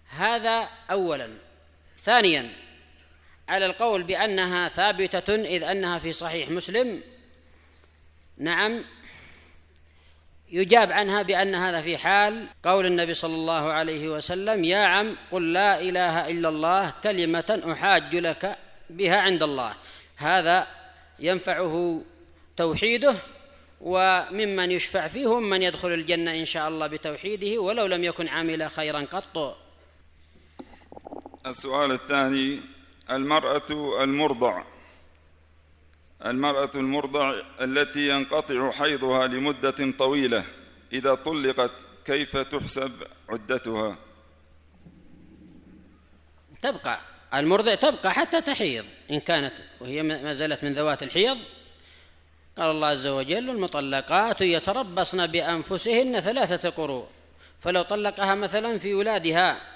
هذا اولا. ثانيا على القول بأنها ثابتة إذ أنها في صحيح مسلم نعم يجاب عنها بأن هذا في حال قول النبي صلى الله عليه وسلم يا عم قل لا إله إلا الله كلمة أحاج لك بها عند الله. هذا ينفعه توحيده وممن يشفع فيهم من يدخل الجنة إن شاء الله بتوحيده ولو لم يكن عامل خيرا قط. السؤال الثاني المرأة المرضع. المرأة المرضع التي ينقطع حيضها لمدة طويلة. إذا طلقت كيف تحسب عدتها؟ تبقى المرضع تبقى حتى تحيض. إن كانت وهي ما زالت من ذوات الحيض قال الله عز وجل المطلقات يتربصن بأنفسهن ثلاثة قروء فلو طلقها مثلا في ولادها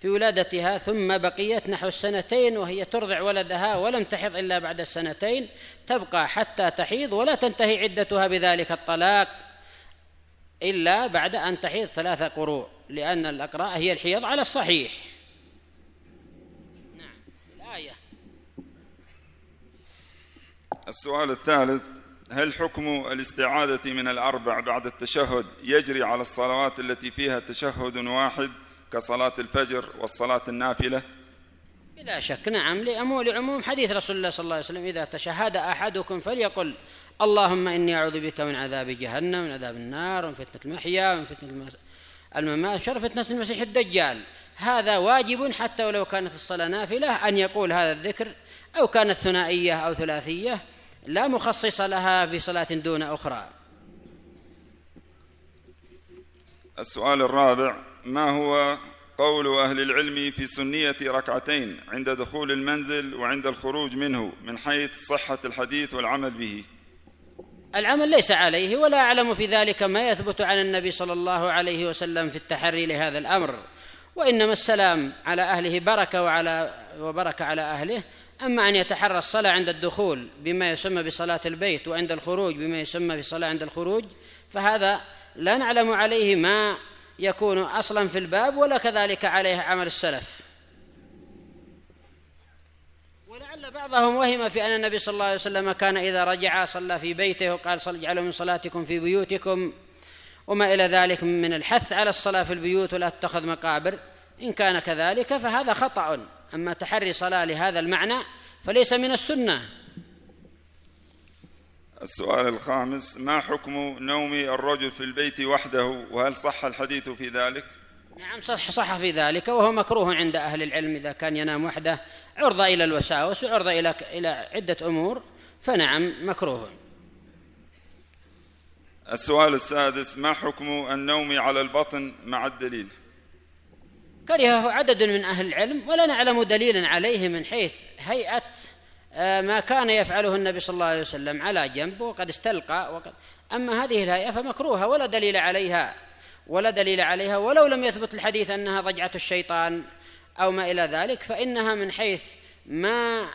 في ولادتها ثم بقيت نحو السنتين وهي ترضع ولدها ولم تحض إلا بعد السنتين تبقى حتى تحيض ولا تنتهي عدتها بذلك الطلاق إلا بعد أن تحيض ثلاثة قروء لأن الأقراء هي الحيض على الصحيح. نعم الآية. السؤال الثالث هل حكم الاستعاذة من الأربع بعد التشهد يجري على الصلوات التي فيها تشهد واحد؟ كصلاة الفجر والصلاة النافلة؟ بلا شك نعم. لعموم حديث رسول الله صلى الله عليه وسلم إذا تشهد أحدكم فليقل اللهم إني أعوذ بك من عذاب جهنم من عذاب النار ومن فتنة المحيا ومن فتنة الممات شر فتنة المسيح الدجال. هذا واجب حتى ولو كانت الصلاة نافلة أن يقول هذا الذكر أو كانت ثنائية أو ثلاثية لا مخصص لها بصلاة دون أخرى. السؤال الرابع ما هو قول أهل العلم في سنية ركعتين عند دخول المنزل وعند الخروج منه من حيث صحة الحديث والعمل به؟ العمل ليس عليه ولا أعلم في ذلك ما يثبت عن النبي صلى الله عليه وسلم في التحري لهذا الأمر وإنما السلام على أهله بركة وعلى وبركة على أهله أما أن يتحرى الصلاة عند الدخول بما يسمى بصلاة البيت وعند الخروج بما يسمى بصلاة عند الخروج فهذا لا نعلم عليه ما يكون أصلا في الباب ولا كذلك عليه عمل السلف. ولعل بعضهم وهم في أن النبي صلى الله عليه وسلم كان إذا رجع صلى في بيته وقال اجعلوا من صلاتكم في بيوتكم وما إلى ذلك من الحث على الصلاة في البيوت ولا تتخذ مقابر. إن كان كذلك فهذا خطأ. أما تحري صلاة لهذا المعنى فليس من السنة. السؤال الخامس ما حكم نوم الرجل في البيت وحده؟ وهل صح الحديث في ذلك؟ نعم صح صح في ذلك وهو مكروه عند أهل العلم. إذا كان ينام وحده عرضه إلى الوساوس وعرضه إلى إلى عدة أمور فنعم مكروه. السؤال السادس ما حكم النوم على البطن مع الدليل؟ كرهه عدد من أهل العلم ولا نعلم دليلا عليه من حيث هيئة آه، ما كان يفعله النبي صلى الله عليه وسلم على جنب وقد استلقى وقد أما هذه الهيئة فمكروهة ولا دليل عليها. ولا دليل عليها ولو لم يثبت الحديث أنها ضجعة الشيطان أو ما إلى ذلك فإنها من حيث ما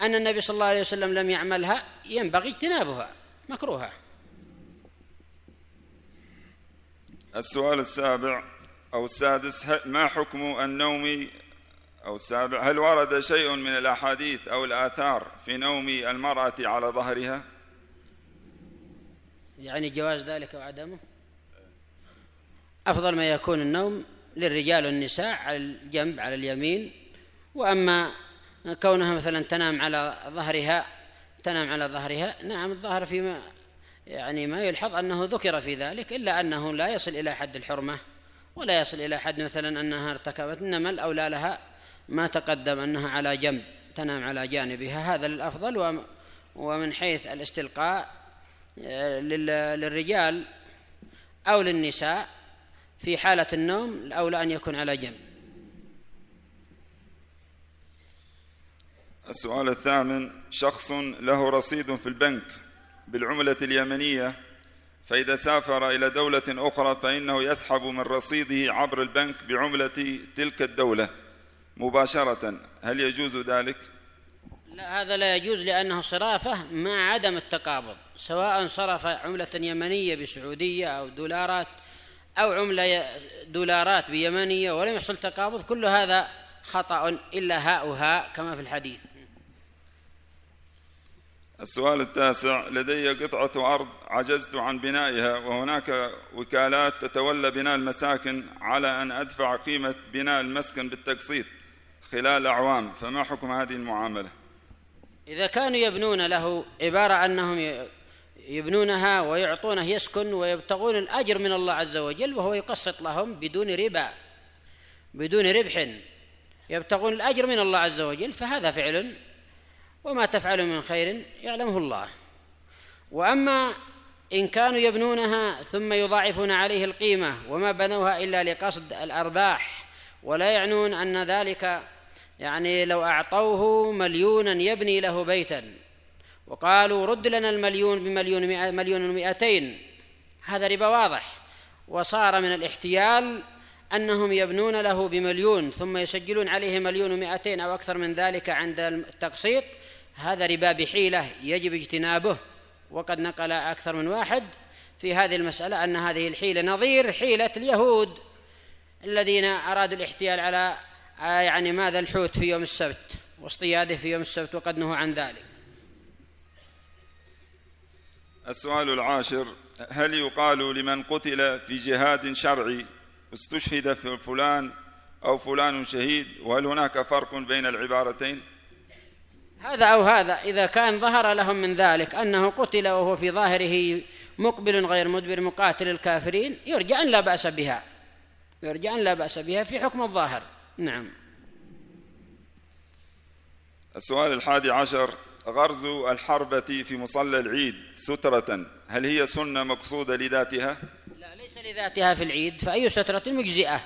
أن النبي صلى الله عليه وسلم لم يعملها ينبغي اجتنابها مكروهة. السؤال السابع أو السادس ما حكم النوم أو السابع هل ورد شيء من الأحاديث أو الآثار في نوم المرأة على ظهرها؟ يعني جواز ذلك وعدمه؟ أفضل ما يكون النوم للرجال والنساء على الجنب على اليمين. وأما كونها مثلا تنام على ظهرها تنام على ظهرها نعم الظهر فيما يعني ما يلحظ أنه ذكر في ذلك إلا أنه لا يصل إلى حد الحرمة ولا يصل إلى حد مثلا أنها ارتكبت إنما الأولى لها ما تقدم أنها على جنب تنام على جانبها. هذا للأفضل ومن حيث الاستلقاء آه، للرجال أو للنساء في حالة النوم الأولى أن يكون على جنب. السؤال الثامن شخص له رصيد في البنك بالعملة اليمنية فإذا سافر إلى دولة أخرى فإنه يسحب من رصيده عبر البنك بعملة تلك الدولة. مباشرة هل يجوز ذلك؟ لا هذا لا يجوز لأنه صرافة مع عدم التقابض سواء صرف عملة يمنية بسعودية أو دولارات أو عملة دولارات بيمنية ولم يحصل تقابض كل هذا خطأ إلا هاء هاء كما في الحديث السؤال التاسع لدي قطعة أرض عجزت عن بنائها وهناك وكالات تتولى بناء المساكن على أن أدفع قيمة بناء المسكن بالتقسيط خلال أعوام فما حكم هذه المعاملة؟ إذا كانوا يبنون له عبارة أنهم يبنونها ويعطونه يسكن ويبتغون الأجر من الله عز وجل وهو يقسط لهم بدون ربا بدون ربح يبتغون الأجر من الله عز وجل فهذا فعل وما تفعل من خير يعلمه الله. وأما إن كانوا يبنونها ثم يضاعفون عليه القيمة وما بنوها إلا لقصد الأرباح ولا يعنون أن ذلك يعني لو أعطوه مليونا يبني له بيتا. وقالوا رد لنا المليون بمليون مئة مليون ومئتين. هذا ربا واضح. وصار من الاحتيال أنهم يبنون له بمليون ثم يسجلون عليه مليون ومئتين أو أكثر من ذلك عند التقسيط. هذا ربا بحيلة يجب اجتنابه. وقد نقل أكثر من واحد في هذه المسألة أن هذه الحيلة نظير حيلة اليهود الذين أرادوا الاحتيال على يعني ماذا الحوت في يوم السبت؟ واصطياده في يوم السبت وقد نهوا عن ذلك. السؤال العاشر هل يقال لمن قتل في جهاد شرعي استشهد في فلان أو فلان شهيد؟ وهل هناك فرق بين العبارتين؟ هذا أو هذا إذا كان ظهر لهم من ذلك أنه قتل وهو في ظاهره مقبل غير مدبر مقاتل الكافرين يرجى أن لا بأس بها. يرجى أن لا بأس بها في حكم الظاهر. نعم. السؤال الحادي عشر غرز الحربة في مصلى العيد سترة هل هي سنة مقصودة لذاتها؟ لا ليس لذاتها في العيد فأي سترة؟ مجزئة.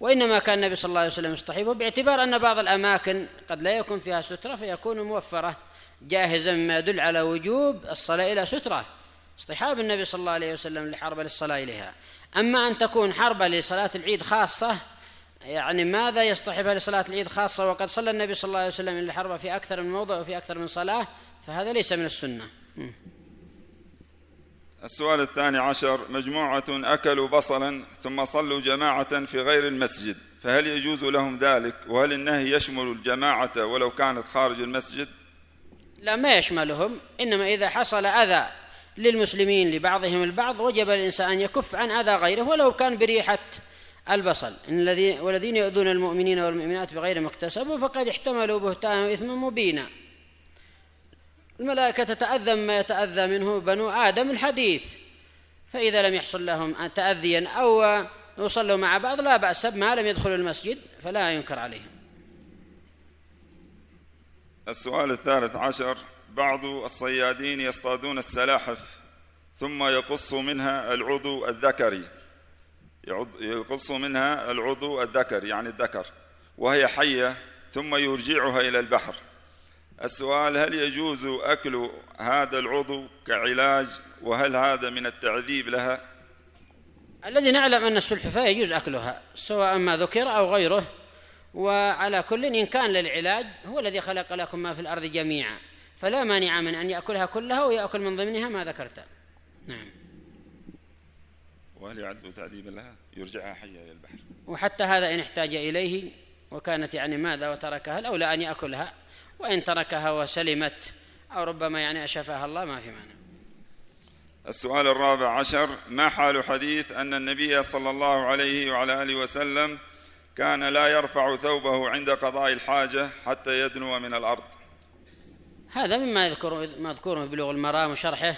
وإنما كان النبي صلى الله عليه وسلم يصطحبه باعتبار أن بعض الأماكن قد لا يكون فيها سترة فيكون موفرة جاهزا مما يدل على وجوب الصلاة إلى سترة اصطحاب النبي صلى الله عليه وسلم لحرب للصلاة إليها. أما أن تكون حربة لصلاة العيد خاصة يعني ماذا يصطحبها لصلاة العيد خاصة وقد صلى النبي صلى الله عليه وسلم الحرب في أكثر من موضع وفي أكثر من صلاة؟ فهذا ليس من السنة. السؤال الثاني عشر مجموعة أكلوا بصلا ثم صلوا جماعة في غير المسجد فهل يجوز لهم ذلك؟ وهل النهي يشمل الجماعة ولو كانت خارج المسجد؟ لا ما يشملهم إنما إذا حصل أذى للمسلمين لبعضهم البعض وجب الإنسان أن يكف عن أذى غيره ولو كان بريحة البصل. إن الذين والذين يؤذون المؤمنين والمؤمنات بغير ما اكتسبوا فقد احتملوا بهتانا وإثما مبينا. الملائكة تتأذى مما يتأذى منه بنو آدم الحديث. فإذا لم يحصل لهم تأذيا أو يصلوا مع بعض لا بأس ما لم يدخلوا المسجد فلا ينكر عليهم. السؤال الثالث عشر. بعض الصيادين يصطادون السلاحف ثم يقص منها العضو الذكري. يقص منها العضو الذكر يعني الذكر. وهي حية ثم يرجعها إلى البحر. السؤال هل يجوز أكل هذا العضو كعلاج؟ وهل هذا من التعذيب لها؟ الذي نعلم أن السلحفاة يجوز أكلها سواء ما ذكر أو غيره. وعلى كل إن كان للعلاج هو الذي خلق لكم ما في الأرض جميعا. فلا مانع من أن يأكلها كلها ويأكل من ضمنها ما ذكرت. نعم. وهل يعد تعذيبا لها؟ يرجعها حية إلى البحر. وحتى هذا إن احتاج إليه وكانت يعني ماذا وتركها؟ الأولى أن يأكلها. وإن تركها وسلمت أو ربما يعني أشفاها الله ما في مانع. السؤال الرابع عشر ما حال حديث أن النبي صلى الله عليه وعلى آله وسلم كان لا يرفع ثوبه عند قضاء الحاجة حتى يدنو من الأرض؟ هذا مما يذكر مذكور في بلوغ المرام وشرحه.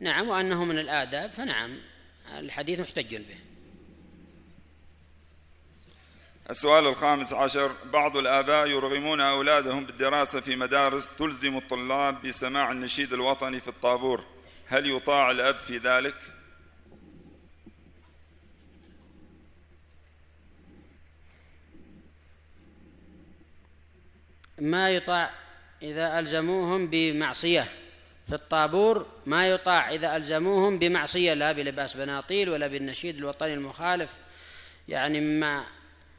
نعم وأنه من الآداب فنعم. الحديث محتج به. السؤال الخامس عشر بعض الآباء يرغمون أولادهم بالدراسة في مدارس تلزم الطلاب بسماع النشيد الوطني في الطابور. هل يطاع الأب في ذلك؟ ما يطاع إذا ألزموهم بمعصية. في الطابور ما يطاع إذا ألزموهم بمعصية لا بلباس بناطيل ولا بالنشيد الوطني المخالف. يعني مما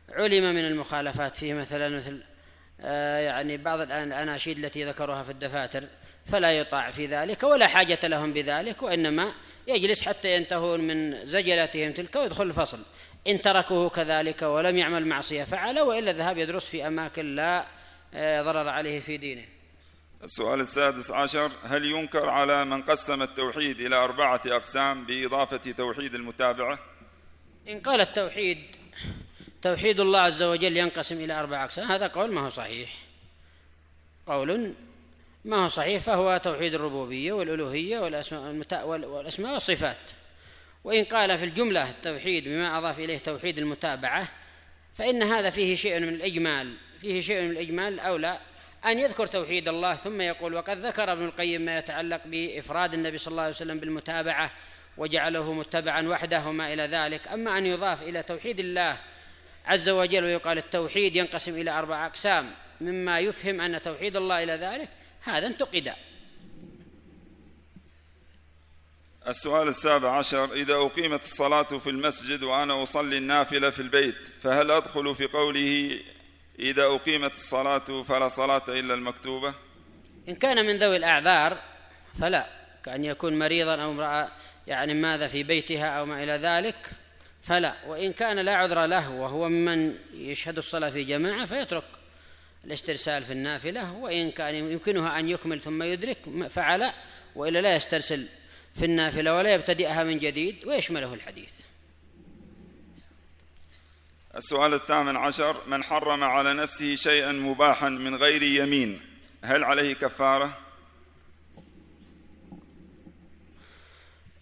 علم من المخالفات فيه مثلا مثل آه، يعني بعض الأناشيد التي ذكروها في الدفاتر فلا يطاع في ذلك ولا حاجة لهم بذلك وإنما يجلس حتى ينتهون من زجلاتهم تلك ويدخل الفصل. إن تركوه كذلك ولم يعمل معصية فعل وإلا ذهب يدرس في أماكن لا آه، ضرر عليه في دينه. السؤال السادس عشر هل ينكر على من قسم التوحيد إلى أربعة أقسام بإضافة توحيد المتابعة؟ إن قال التوحيد توحيد الله عز وجل ينقسم إلى أربع أقسام هذا قول ما هو صحيح. قول ما هو صحيح فهو توحيد الربوبية والألوهية والأسماء, والأسماء والصفات. وإن قال في الجملة التوحيد بما أضاف إليه توحيد المتابعة فإن هذا فيه شيء من الإجمال فيه شيء من الإجمال الأولى أن يذكر توحيد الله ثم يقول وقد ذكر ابن القيم ما يتعلق بإفراد النبي صلى الله عليه وسلم بالمتابعة وجعله متبعا وحده وما إلى ذلك. أما أن يضاف إلى توحيد الله عز وجل ويقال التوحيد ينقسم إلى أربع أقسام مما يفهم أن توحيد الله إلى ذلك هذا انتقد. السؤال السابع عشر إذا أقيمت الصلاة في المسجد وأنا أصلي النافلة في البيت فهل أدخل في قوله إذا أقيمت الصلاة فلا صلاة إلا المكتوبة؟ إن كان من ذوي الأعذار فلا كأن يكون مريضا أو امرأة يعني ماذا في بيتها أو ما إلى ذلك فلا. وإن كان لا عذر له وهو ممن يشهد الصلاة في جماعة فيترك الاسترسال في النافلة. وإن كان يمكنها أن يكمل ثم يدرك فعل وإلا لا يسترسل في النافلة ولا يبتدئها من جديد ويشمله الحديث. السؤال الثامن عشر من حرم على نفسه شيئا مباحا من غير يمين هل عليه كفارة؟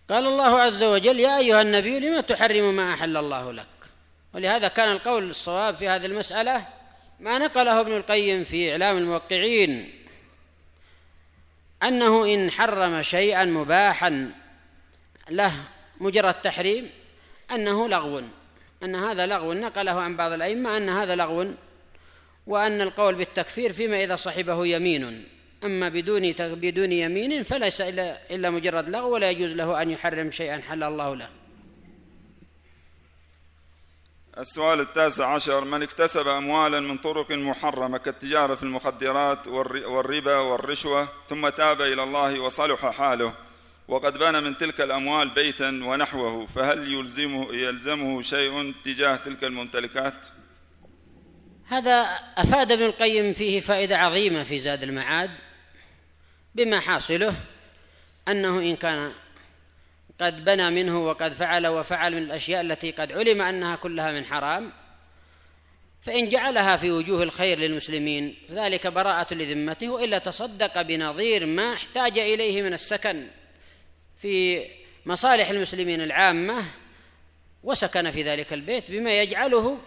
قال الله عز وجل يا أيها النبي لما تحرم ما أحل الله لك؟ ولهذا كان القول الصواب في هذه المسألة ما نقله ابن القيم في إعلام الموقعين أنه إن حرم شيئا مباحا له مجرد تحريم أنه لغو. أن هذا لغو نقله عن بعض الأئمة أن هذا لغو وأن القول بالتكفير فيما إذا صحبه يمين. أما بدون بدون يمين فليس إلا إلا مجرد لغو ولا يجوز له أن يحرم شيئا حل الله له. السؤال التاسع عشر من اكتسب أموالا من طرق محرمة كالتجارة في المخدرات والربا والرشوة ثم تاب إلى الله وصلح حاله. وقد بنى من تلك الأموال بيتا ونحوه فهل يلزمه, يلزمه شيء تجاه تلك الممتلكات؟ هذا أفاد ابن القيم فيه فائدة عظيمة في زاد المعاد بما حاصله أنه إن كان قد بنى منه وقد فعل وفعل من الأشياء التي قد علم أنها كلها من حرام فإن جعلها في وجوه الخير للمسلمين فذلك براءة لذمته وإلا تصدق بنظير ما احتاج إليه من السكن. في مصالح المسلمين العامة وسكن في ذلك البيت بما يجعله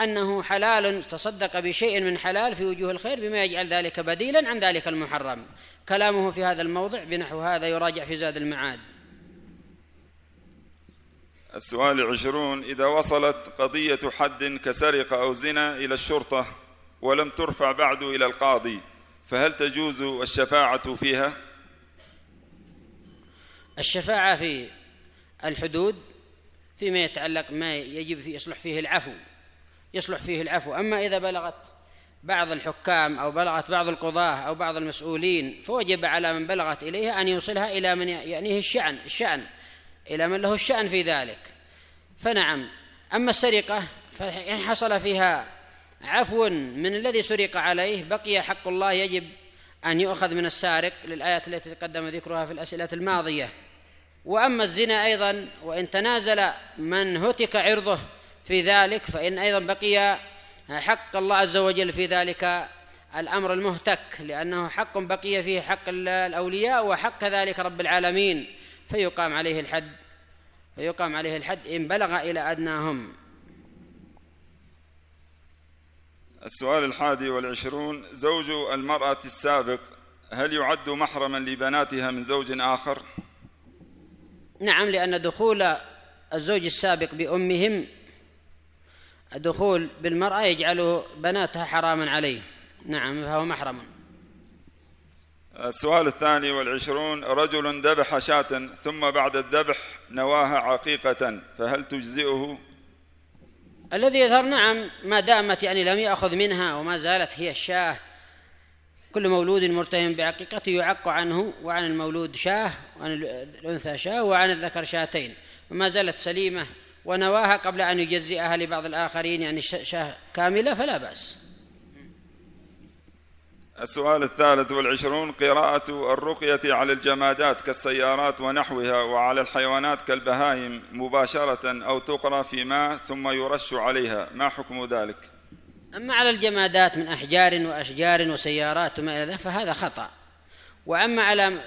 أنه حلال تصدق بشيء من حلال في وجوه الخير بما يجعل ذلك بديلا عن ذلك المحرم كلامه في هذا الموضع بنحو هذا يراجع في زاد المعاد السؤال العشرون إذا وصلت قضية حد كسرقة أو زنا إلى الشرطة ولم ترفع بعد إلى القاضي فهل تجوز الشفاعة فيها؟ الشفاعة في الحدود فيما يتعلق ما يجب في يصلح فيه العفو يصلح فيه العفو. أما إذا بلغت بعض الحكام أو بلغت بعض القضاة أو بعض المسؤولين فوجب على من بلغت إليها أن يوصلها إلى من يعنيه الشأن الشأن إلى من له الشأن في ذلك. فنعم. أما السرقة فإن حصل فيها عفو من الذي سرق عليه بقي حق الله يجب أن يؤخذ من السارق للآيات التي تقدم ذكرها في الأسئلة الماضية. وأما الزنا أيضا وإن تنازل من هتك عرضه في ذلك فإن أيضا بقي حق الله عز وجل في ذلك الأمر المهتك لأنه حق بقي فيه حق الأولياء وحق ذلك رب العالمين فيقام عليه الحد فيقام عليه الحد إن بلغ إلى أدناهم السؤال الحادي والعشرون زوج المرأة السابق هل يعد محرما لبناتها من زوج آخر؟ نعم لأن دخول الزوج السابق بأمهم الدخول بالمرأة يجعل بناتها حراما عليه. نعم فهو محرم. السؤال الثاني والعشرون رجل ذبح شاة ثم بعد الذبح نواها عقيقة فهل تجزئه؟ الذي يظهر نعم ما دامت يعني لم يأخذ منها وما زالت هي الشاة. كل مولود مرتهم بعقيقته يعق عنه وعن المولود شاه وعن الأنثى شاه وعن الذكر شاتين. وما زالت سليمة ونواها قبل أن يجزئها لبعض الآخرين يعني شاه كاملة فلا بأس. السؤال الثالث والعشرون قراءة الرقية على الجمادات كالسيارات ونحوها وعلى الحيوانات كالبهائم مباشرة أو تقرأ في ماء ثم يرش عليها. ما حكم ذلك؟ أما على الجمادات من أحجار وأشجار وسيارات وما إلى ذلك فهذا خطأ. وأما على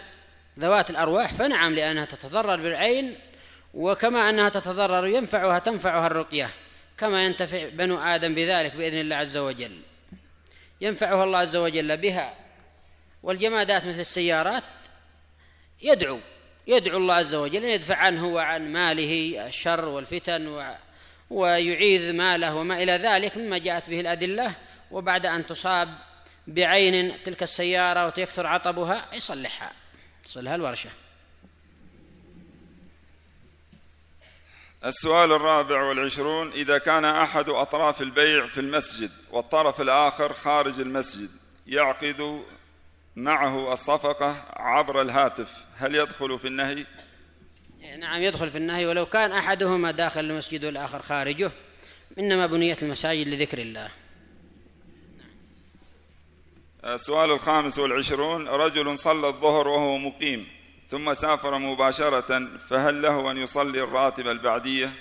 ذوات الأرواح فنعم لأنها تتضرر بالعين وكما أنها تتضرر ينفعها تنفعها الرقية كما ينتفع بنو آدم بذلك بإذن الله عز وجل. ينفعها الله عز وجل بها. والجمادات مثل السيارات يدعو يدعو الله عز وجل أن يدفع عنه وعن ماله الشر والفتن و ويعيذ ماله وما إلى ذلك مما جاءت به الأدلة. وبعد أن تصاب بعين تلك السيارة وتكثر عطبها يصلحها. يصلها الورشة. السؤال الرابع والعشرون إذا كان أحد أطراف البيع في المسجد والطرف الآخر خارج المسجد يعقد معه الصفقة عبر الهاتف هل يدخل في النهي؟ نعم يدخل في النهي ولو كان أحدهما داخل المسجد والآخر خارجه. إنما بنيت المساجد لذكر الله. السؤال الخامس والعشرون رجل صلى الظهر وهو مقيم ثم سافر مباشرة فهل له أن يصلي الراتب البعدية؟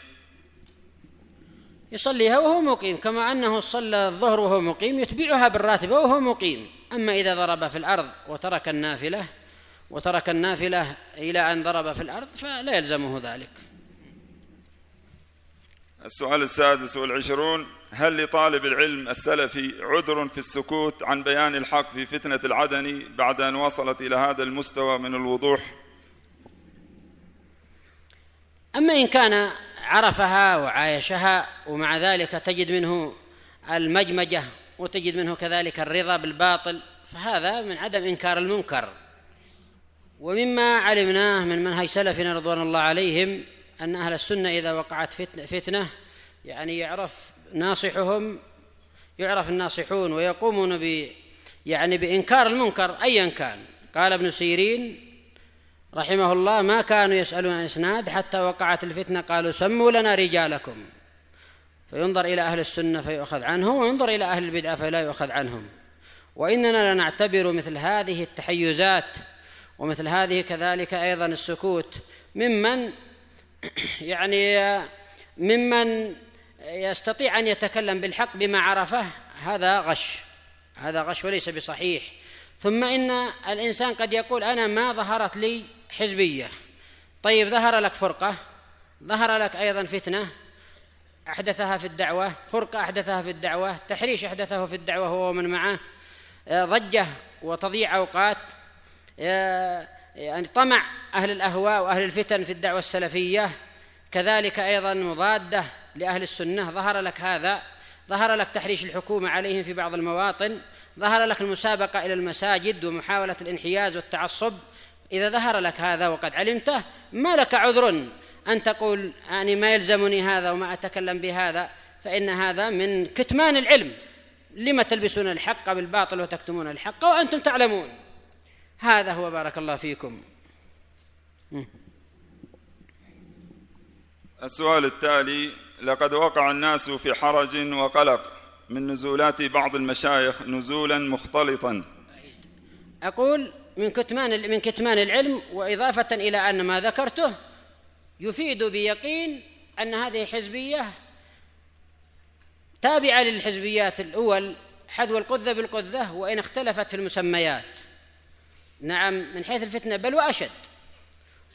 يصليها وهو مقيم كما أنه صلى الظهر وهو مقيم يتبعها بالراتبة وهو مقيم. أما إذا ضرب في الأرض وترك النافلة وترك النافلة إلى أن ضرب في الأرض فلا يلزمه ذلك. السؤال السادس والعشرون هل لطالب العلم السلفي عذر في السكوت عن بيان الحق في فتنة العدني بعد أن وصلت إلى هذا المستوى من الوضوح؟ أما إن كان عرفها وعايشها ومع ذلك تجد منه المجمجة وتجد منه كذلك الرضا بالباطل فهذا من عدم إنكار المنكر. ومما علمناه من منهج سلفنا رضوان الله عليهم أن أهل السنة إذا وقعت فتنة يعني يعرف ناصحهم يعرف الناصحون ويقومون ب يعني بإنكار المنكر أيا كان. قال ابن سيرين رحمه الله ما كانوا يسألون عن إسناد حتى وقعت الفتنة قالوا سموا لنا رجالكم فينظر إلى أهل السنة فيؤخذ عنهم وينظر إلى أهل البدعة فلا يؤخذ عنهم. وإننا لنعتبر مثل هذه التحيزات ومثل هذه كذلك أيضا السكوت. ممن (clears throat) يعني ممن يستطيع أن يتكلم بالحق بما عرفه هذا غش هذا غش وليس بصحيح. ثم إن الإنسان قد يقول أنا ما ظهرت لي حزبية. طيب ظهر لك فرقة ظهر لك أيضا فتنة أحدثها في الدعوة فرقة أحدثها في الدعوة تحريش أحدثه في الدعوة هو ومن معه ضجة وتضييع أوقات يعني طمع أهل الأهواء وأهل الفتن في الدعوة السلفية. كذلك أيضا مضادة لأهل السنة. ظهر لك هذا. ظهر لك تحريش الحكومة عليهم في بعض المواطن. ظهر لك المسابقة إلى المساجد ومحاولة الانحياز والتعصب. إذا ظهر لك هذا وقد علمته ما لك عذر أن تقول يعني ما يلزمني هذا وما أتكلم بهذا. فإن هذا من كتمان العلم. لما تلبسون الحق بالباطل وتكتمون الحق وأنتم تعلمون. هذا هو بارك الله فيكم. السؤال التالي لقد وقع الناس في حرج وقلق من نزولات بعض المشايخ نزولا مختلطا. أقول من كتمان من كتمان العلم وإضافة إلى أن ما ذكرته يفيد بيقين أن هذه حزبية تابعة للحزبيات الأول حذو القذة بالقذة وإن اختلفت في المسميات. نعم من حيث الفتنة بل وأشد.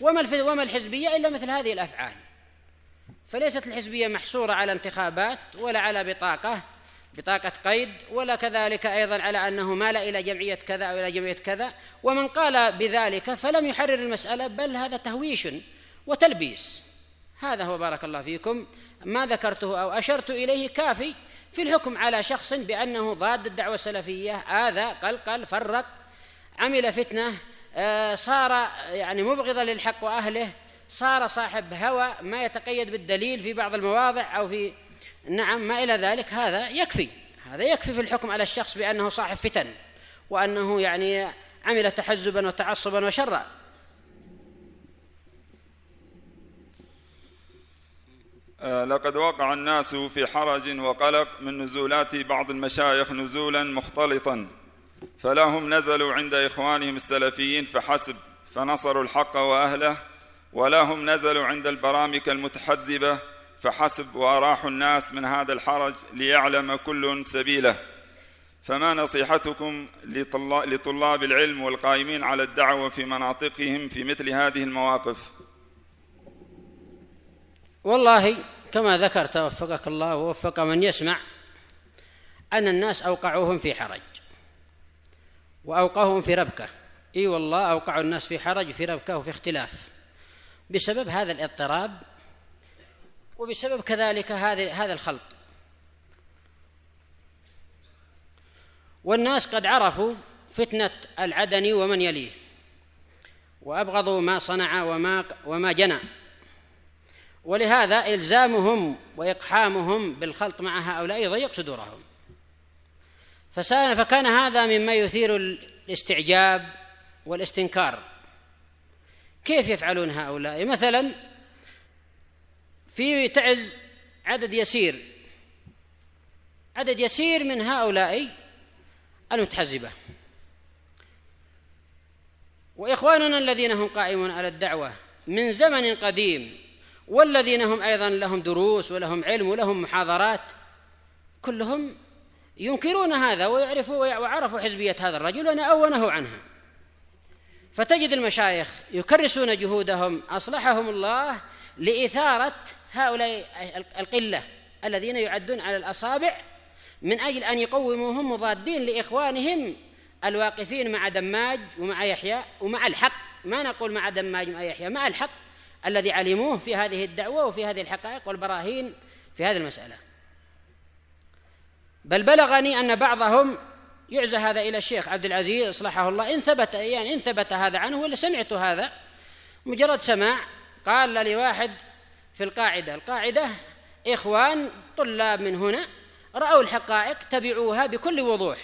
وما وما الحزبية إلا مثل هذه الأفعال. فليست الحزبية محصورة على انتخابات ولا على بطاقة بطاقة قيد ولا كذلك أيضا على أنه مال إلى جمعية كذا أو إلى جمعية كذا. ومن قال بذلك فلم يحرر المسألة بل هذا تهويش وتلبيس. هذا هو بارك الله فيكم. ما ذكرته أو أشرت إليه كافي في الحكم على شخص بأنه ضاد الدعوة السلفية. آذى قلقل فرق. عمل فتنة آه، صار يعني مبغضا للحق وأهله صار صاحب هوى ما يتقيد بالدليل في بعض المواضع أو في نعم ما إلى ذلك. هذا يكفي هذا يكفي في الحكم على الشخص بأنه صاحب فتن وأنه يعني عمل تحزبا وتعصبا وشرا. آه، لقد وقع الناس في حرج وقلق من نزولات بعض المشايخ نزولا مختلطا. فلا هم نزلوا عند إخوانهم السلفيين فحسب فنصروا الحق وأهله ولا هم نزلوا عند البرامج المتحزبة فحسب وأراحوا الناس من هذا الحرج ليعلم كل سبيله. فما نصيحتكم لطلاب العلم والقائمين على الدعوة في مناطقهم في مثل هذه المواقف؟ والله كما ذكرت وفقك الله ووفق من يسمع أن الناس أوقعوهم في حرج. واوقعوهم في ربكة. إي والله أوقعوا الناس في حرج في ربكة وفي اختلاف. بسبب هذا الاضطراب وبسبب كذلك هذا هذا الخلط. والناس قد عرفوا فتنة العدني ومن يليه وأبغضوا ما صنع وما وما جنى. ولهذا إلزامهم وإقحامهم بالخلط مع هؤلاء يضيق صدورهم. فكان هذا مما يثير الاستعجاب والاستنكار. كيف يفعلون هؤلاء؟ مثلا في تعز عدد يسير. عدد يسير من هؤلاء المتحزبة. وإخواننا الذين هم قائمون على الدعوة من زمن قديم والذين هم أيضا لهم دروس ولهم علم ولهم محاضرات كلهم ينكرون هذا ويعرفوا وعرفوا حزبية هذا الرجل ونأونه عنها فتجد المشايخ يكرسون جهودهم أصلحهم الله لإثارة هؤلاء القلة الذين يعدون على الأصابع من أجل أن يقوموهم مضادين لإخوانهم الواقفين مع دماج ومع يحيى ومع الحق. ما نقول مع دماج ومع يحيى مع الحق الذي علموه في هذه الدعوة وفي هذه الحقائق والبراهين في هذه المسألة. بل بلغني أن بعضهم يعزى هذا إلى الشيخ عبد العزيز أصلحه الله. إن ثبت يعني إن ثبت هذا عنه ولا سمعت هذا مجرد سماع قال لواحد في القاعدة القاعدة إخوان طلاب من هنا رأوا الحقائق تبعوها بكل وضوح.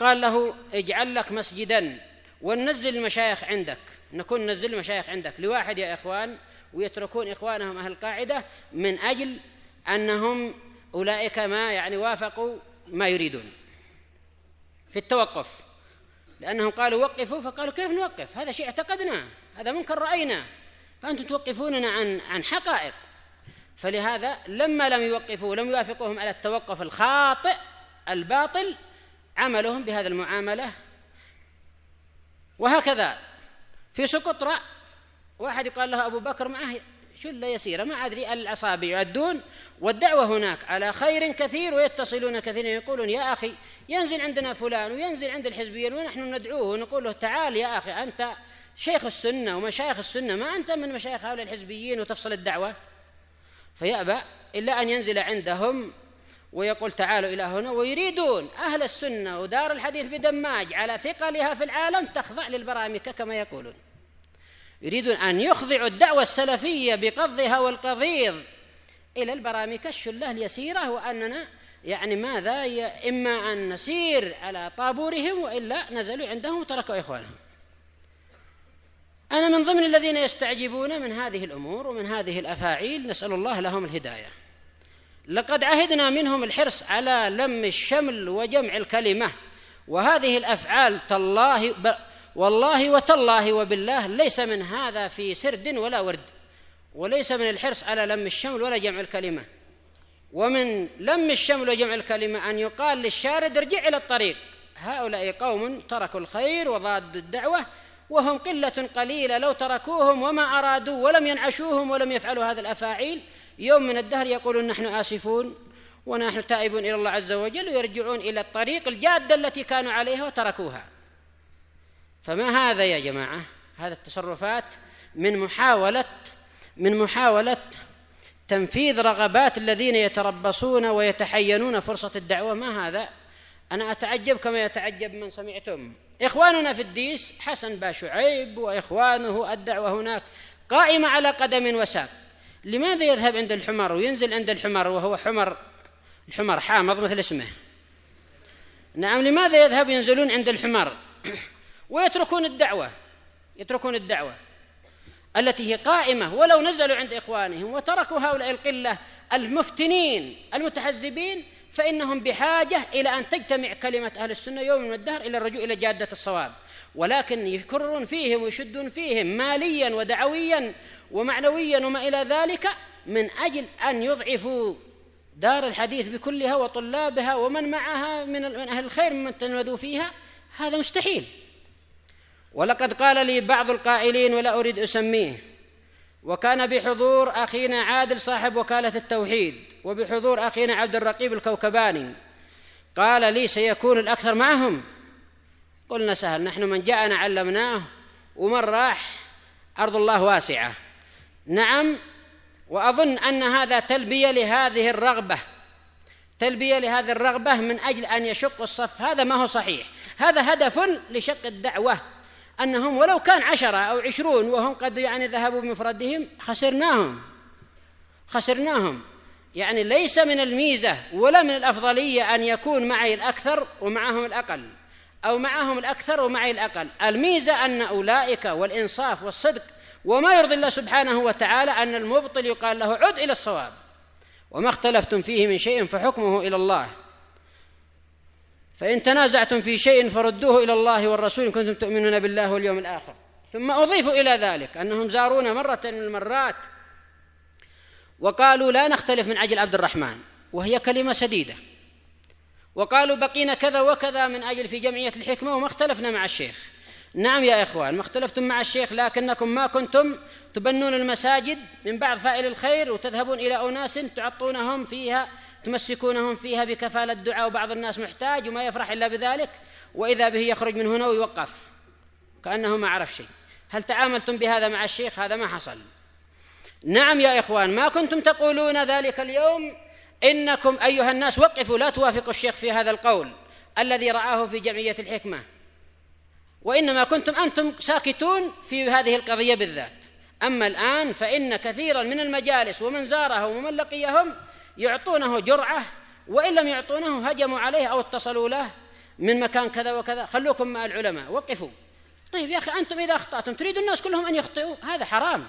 قال له اجعل لك مسجدا وننزل المشايخ عندك. نكون ننزل المشايخ عندك. لواحد يا إخوان ويتركون إخوانهم أهل القاعدة من أجل أنهم أولئك ما يعني وافقوا ما يريدون في التوقف لأنهم قالوا وقفوا فقالوا كيف نوقف؟ هذا شيء اعتقدنا هذا منكر رأينا فأنتم توقفوننا عن عن حقائق. فلهذا لما لم يوقفوا لم يوافقوهم على التوقف الخاطئ الباطل عملهم بهذه المعاملة. وهكذا في سقطرى واحد يقال له أبو بكر معه شلة يسيرة. ما أدري الأصابع يعدون والدعوة هناك. على خير كثير ويتصلون كثيرا يقولون يا أخي ينزل عندنا فلان وينزل عند الحزبيين ونحن ندعوه ونقول له تعال يا أخي أنت شيخ السنة ومشايخ السنة ما أنت من مشايخ هؤلاء الحزبيين وتفصل الدعوة؟ فيأبى إلا أن ينزل عندهم ويقول تعالوا إلى هنا. ويريدون أهل السنة ودار الحديث بدماج على ثقلها في العالم تخضع للبرامكة كما يقولون. يريدون أن يخضعوا الدعوة السلفية بقضها والقضيض إلى البرامكة الشلة اليسيرة وأننا يعني ماذا؟ إما أن نسير على طابورهم وإلا نزلوا عندهم وتركوا إخوانهم. أنا من ضمن الذين يستعجبون من هذه الأمور ومن هذه الأفاعيل نسأل الله لهم الهداية. لقد عهدنا منهم الحرص على لم الشمل وجمع الكلمة وهذه الأفعال تالله والله وتالله وبالله ليس من هذا في سرد ولا ورد وليس من الحرص على لم الشمل ولا جمع الكلمة. ومن لم الشمل وجمع الكلمة أن يقال للشارد ارجع إلى الطريق. هؤلاء قوم تركوا الخير وضادوا الدعوة وهم قلة قليلة لو تركوهم وما أرادوا ولم ينعشوهم ولم يفعلوا هذه الأفاعيل. يوم من الدهر يقولون نحن آسفون ونحن تائبون إلى الله عز وجل ويرجعون إلى الطريق الجادة التي كانوا عليها وتركوها. فما هذا يا جماعة؟ هذا التصرفات من محاولة من محاولة تنفيذ رغبات الذين يتربصون ويتحينون فرصة الدعوة. ما هذا؟ أنا أتعجب كما يتعجب من سمعتم. إخواننا في الديس حسن باشعيب وإخوانه الدعوة هناك قائمة على قدم وساق. لماذا يذهب عند الحمر وينزل عند الحمر وهو حمر الحمر حامض مثل اسمه؟ نعم لماذا يذهب ينزلون عند الحمر؟ ويتركون الدعوة يتركون الدعوة التي هي قائمة ولو نزلوا عند إخوانهم وتركوا هؤلاء القلة المفتنين المتحزبين فإنهم بحاجة إلى أن تجتمع كلمة أهل السنة يوم من الدهر إلى الرجوع إلى جادة الصواب. ولكن يكررون فيهم ويشدون فيهم ماليا ودعويا ومعنويا وما إلى ذلك من أجل أن يضعفوا دار الحديث بكلها وطلابها ومن معها من أهل الخير ممن تنودوا فيها. هذا مستحيل. ولقد قال لي بعض القائلين ولا أريد أسميه. وكان بحضور أخينا عادل صاحب وكالة التوحيد وبحضور أخينا عبد الرقيب الكوكباني. قال لي سيكون الأكثر معهم. قلنا سهل نحن من جاءنا علمناه ومن راح أرض الله واسعة. نعم وأظن أن هذا تلبية لهذه الرغبة. تلبية لهذه الرغبة من أجل أن يشق الصف. هذا ما هو صحيح. هذا هدف لشق الدعوة. أنهم ولو كان عشرة أو عشرون وهم قد يعني ذهبوا بمفردهم خسرناهم. خسرناهم. يعني ليس من الميزة ولا من الأفضلية أن يكون معي الأكثر ومعهم الأقل أو معهم الأكثر ومعي الأقل. الميزة أن أولئك والإنصاف والصدق وما يرضي الله سبحانه وتعالى أن المبطل يقال له عد إلى الصواب. وما اختلفتم فيه من شيء فحكمه إلى الله. فإن تنازعتم في شيء فردوه إلى الله والرسول إن كنتم تؤمنون بالله واليوم الآخر. ثم أضيف إلى ذلك أنهم زارونا مرة من المرات وقالوا لا نختلف من أجل عبد الرحمن وهي كلمة سديدة وقالوا بقينا كذا وكذا من أجل في جمعية الحكمة وما اختلفنا مع الشيخ. نعم يا إخوان ما اختلفتم مع الشيخ لكنكم ما كنتم تبنون المساجد من بعض فائل الخير وتذهبون إلى أناس تعطونهم فيها تمسكونهم فيها بكفالة الدعاء وبعض الناس محتاج وما يفرح إلا بذلك وإذا به يخرج من هنا ويوقف كأنه ما عرف شيء. هل تعاملتم بهذا مع الشيخ؟ هذا ما حصل. نعم يا إخوان ما كنتم تقولون ذلك اليوم؟ إنكم أيها الناس وقفوا لا توافقوا الشيخ في هذا القول الذي رآه في جمعية الحكمة. وإنما كنتم أنتم ساكتون في هذه القضية بالذات. أما الآن فإن كثيرا من المجالس ومن زارهم ومن لقيهم يعطونه جرعة وإن لم يعطونه هجموا عليه أو اتصلوا له من مكان كذا وكذا. خلوكم مع العلماء وقفوا. طيب يا أخي أنتم إذا أخطأتم تريدوا الناس كلهم أن يخطئوا؟ هذا حرام.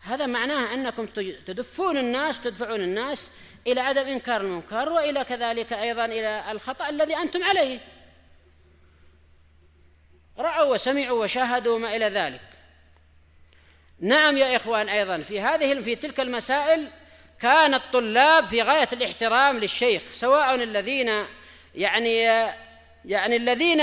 هذا معناه أنكم تدفون الناس تدفعون الناس إلى عدم إنكار المنكر وإلى كذلك أيضا إلى الخطأ الذي أنتم عليه. رأوا وسمعوا وشاهدوا ما إلى ذلك. نعم يا إخوان أيضا في هذه في تلك المسائل كان الطلاب في غاية الاحترام للشيخ سواء الذين يعني يعني الذين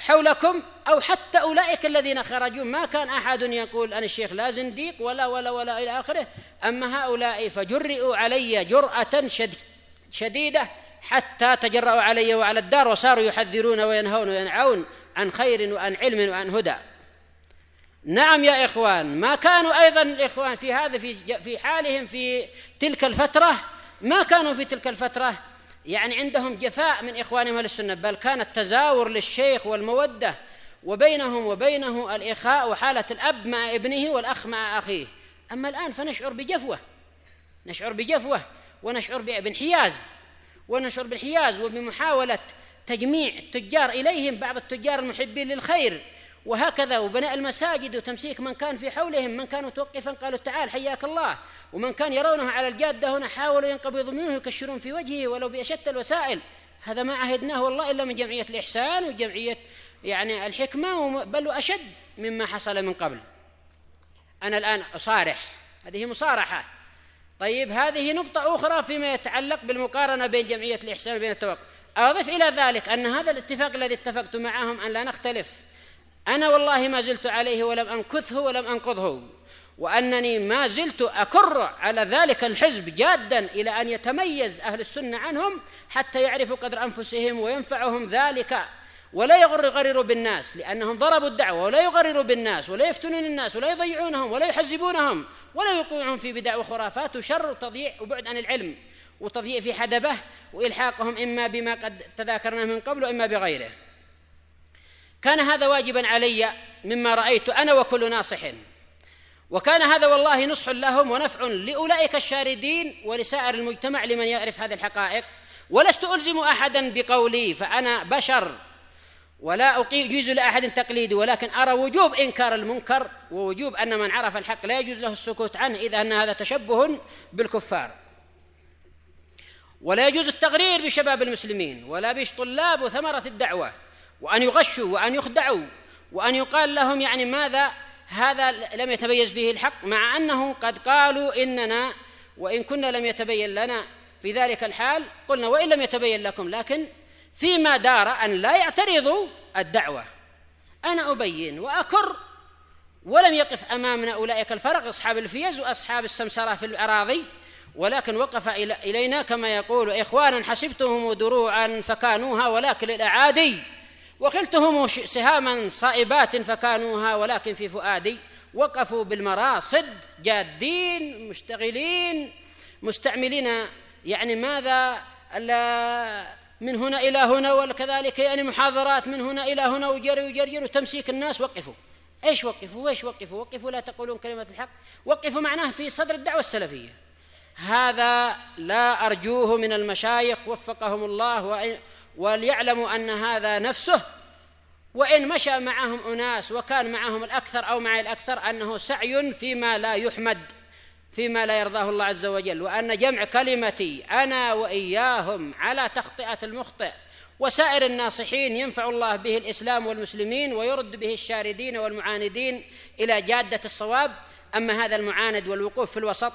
حولكم أو حتى أولئك الذين خرجوا ما كان أحد يقول أنا الشيخ لا زنديق ولا ولا ولا إلى آخره. أما هؤلاء فجرئوا علي جرأة شديدة حتى تجرأوا علي وعلى الدار وصاروا يحذرون وينهون وينعون عن خير وعن علم وعن هدى. نعم يا إخوان ما كانوا أيضا الإخوان في هذا في في حالهم في تلك الفترة ما كانوا في تلك الفترة يعني عندهم جفاء من إخوانهم أهل السنة بل كان التزاور للشيخ والمودة وبينهم وبينه الإخاء وحالة الأب مع ابنه والأخ مع أخيه. أما الآن فنشعر بجفوة نشعر بجفوة ونشعر بانحياز ونشعر بانحياز وبمحاولة تجميع التجار إليهم بعض التجار المحبين للخير. وهكذا وبناء المساجد وتمسيك من كان في حولهم من كانوا توقفا قالوا تعال حياك الله. ومن كان يرونه على الجادة هنا حاولوا ينقبضوا منه يكشرون في وجهه ولو بأشد الوسائل. هذا ما عهدناه والله إلا من جمعية الإحسان وجمعية يعني الحكمة بل وأشد مما حصل من قبل. أنا الآن أصارح. هذه مصارحة. طيب هذه نقطة أخرى فيما يتعلق بالمقارنة بين جمعية الإحسان وبين التوقف. أضف إلى ذلك أن هذا الاتفاق الذي اتفقت معهم أن لا نختلف. أنا والله ما زلت عليه ولم أنكثه ولم أنقضه وأنني ما زلت أكر على ذلك الحزب جادا إلى أن يتميز أهل السنة عنهم حتى يعرفوا قدر أنفسهم وينفعهم ذلك. ولا يغر يغرروا بالناس لأنهم ضربوا الدعوة ولا يغرروا بالناس ولا يفتنون الناس ولا يضيعونهم ولا يحزبونهم ولا يوقعون في بدع وخرافات وشر وتضييع وبعد عن العلم وتضييع في حدبه وإلحاقهم إما بما قد تذاكرنا من قبل وإما بغيره. كان هذا واجبا علي مما رأيت أنا وكل ناصح. وكان هذا والله نصح لهم ونفع لأولئك الشاردين ولسائر المجتمع لمن يعرف هذه الحقائق. ولست ألزم أحدا بقولي فأنا بشر ولا أجيز لأحد تقليدي ولكن أرى وجوب إنكار المنكر ووجوب أن من عرف الحق لا يجوز له السكوت عنه إذا أن هذا تشبه بالكفار. ولا يجوز التغرير بشباب المسلمين ولا بطلاب وثمرة الدعوة. وأن يغشوا وأن يخدعوا وأن يقال لهم يعني ماذا هذا لم يتميز فيه الحق مع أنه قد قالوا إننا وإن كنا لم يتبين لنا في ذلك الحال قلنا وإن لم يتبين لكم لكن فيما دار أن لا يعترضوا الدعوة. أنا أبين وأكر ولم يقف أمامنا أولئك الفرق أصحاب الفيز وأصحاب السمسرة في الأراضي ولكن وقف إلينا كما يقول إخوانا حسبتهم دروعا فكانوها ولكن الأعادي وخلتهم سهاما صائبات فكانوها ولكن في فؤادي وقفوا بالمراصد جادين مشتغلين مستعملين. يعني ماذا؟ من هنا إلى هنا وكذلك يعني محاضرات من هنا إلى هنا وجري وجري وتمسيك الناس. وقفوا. إيش وقفوا؟ إيش وقفوا؟ وقفوا لا تقولون كلمة الحق. وقفوا معناه في صدر الدعوة السلفية. هذا لا أرجوه من المشايخ وفقهم الله وليعلموا أن هذا نفسه وإن مشى معهم أناس وكان معهم الأكثر أو مع الأكثر أنه سعي فيما لا يحمد فيما لا يرضاه الله عز وجل وأن جمع كلمتي أنا وإياهم على تخطئة المخطئ. وسائر الناصحين ينفع الله به الإسلام والمسلمين ويرد به الشاردين والمعاندين إلى جادة الصواب. أما هذا المعاند والوقوف في الوسط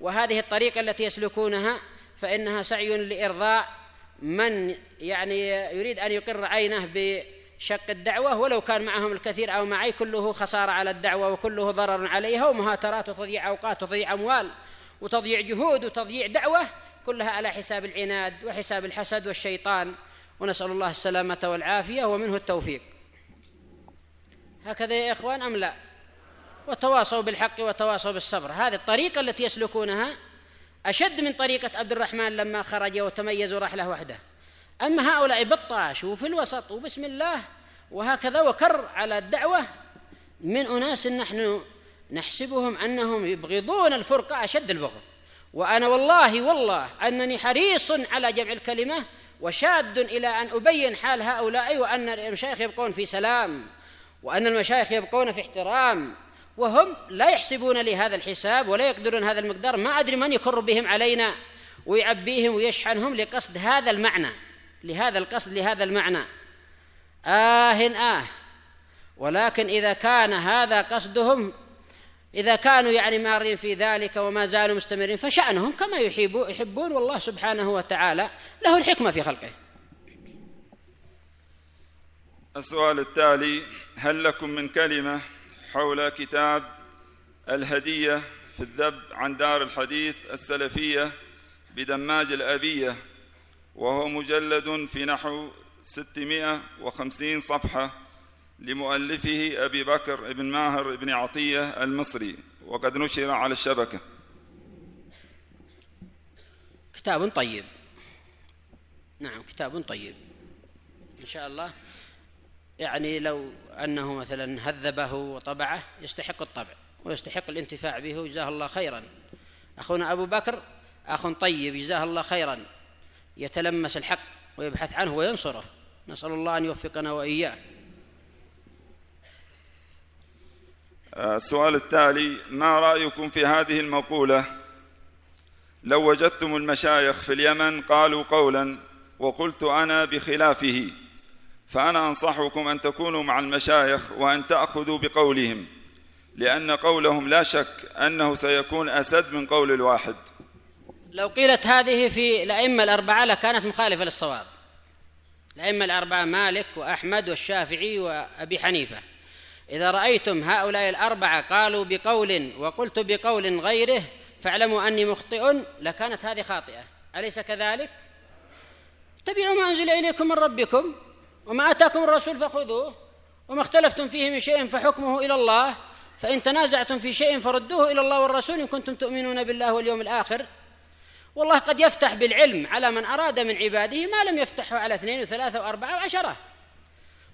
وهذه الطريقة التي يسلكونها فإنها سعي لإرضاء من يعني يريد أن يقر عينه بشق الدعوة ولو كان معهم الكثير أو معي كله خسارة على الدعوة وكله ضرر عليها ومهاترات وتضييع أوقات وتضييع أموال وتضييع جهود وتضييع دعوة كلها على حساب العناد وحساب الحسد والشيطان. ونسأل الله السلامة والعافية ومنه التوفيق. هكذا يا إخوان أم لا؟ وتواصوا بالحق وتواصوا بالصبر. هذه الطريقة التي يسلكونها أشد من طريقة عبد الرحمن لما خرج وتميز ورحله وحده. أما هؤلاء بطاش وفي الوسط وبسم الله وهكذا وكر على الدعوة. من أناس نحن نحسبهم أنهم يبغضون الفرقة أشد البغض. وأنا والله والله أنني حريص على جمع الكلمة وشاد إلى أن أبين حال هؤلاء وأن المشايخ يبقون في سلام وأن المشايخ يبقون في احترام. وهم لا يحسبون لي هذا الحساب ولا يقدرون هذا المقدار. ما أدري من يكر بهم علينا ويعبيهم ويشحنهم لقصد هذا المعنى لهذا القصد لهذا المعنى. آه آه. ولكن إذا كان هذا قصدهم إذا كانوا يعني مارين في ذلك وما زالوا مستمرين فشأنهم كما يحبون, يحبون والله سبحانه وتعالى له الحكمة في خلقه. السؤال التالي هل لكم من كلمة حول كتاب الهدية في الذب عن دار الحديث السلفية بدماج الأبية وهو مجلد في نحو 650 صفحة لمؤلفه أبي بكر بن ماهر بن عطية المصري وقد نشر على الشبكة. كتاب طيب. نعم كتاب طيب. إن شاء الله. يعني لو أنه مثلا هذبه وطبعه يستحق الطبع ويستحق الانتفاع به وجزاه الله خيرا. أخونا أبو بكر أخ طيب جزاه الله خيرا. يتلمس الحق ويبحث عنه وينصره. نسأل الله أن يوفقنا وإياه. السؤال التالي ما رأيكم في هذه المقولة؟ لو وجدتم المشايخ في اليمن قالوا قولا وقلت أنا بخلافه. فأنا أنصحكم أن تكونوا مع المشايخ وأن تأخذوا بقولهم لأن قولهم لا شك أنه سيكون أسد من قول الواحد. لو قيلت هذه في الأئمة الأربعة لكانت مخالفة للصواب. الأئمة الأربعة مالك وأحمد والشافعي وأبي حنيفة. إذا رأيتم هؤلاء الأربعة قالوا بقول وقلت بقول غيره فاعلموا أني مخطئ لكانت هذه خاطئة. أليس كذلك؟ اتبعوا ما أنزل إليكم من ربكم. وما آتاكم الرسول فخذوه. وما اختلفتم فيه من شيء فحكمه إلى الله. فإن تنازعتم في شيء فردوه إلى الله والرسول إن كنتم تؤمنون بالله واليوم الآخر. والله قد يفتح بالعلم على من أراد من عباده ما لم يفتحه على اثنين وثلاثة وأربعة وعشرة.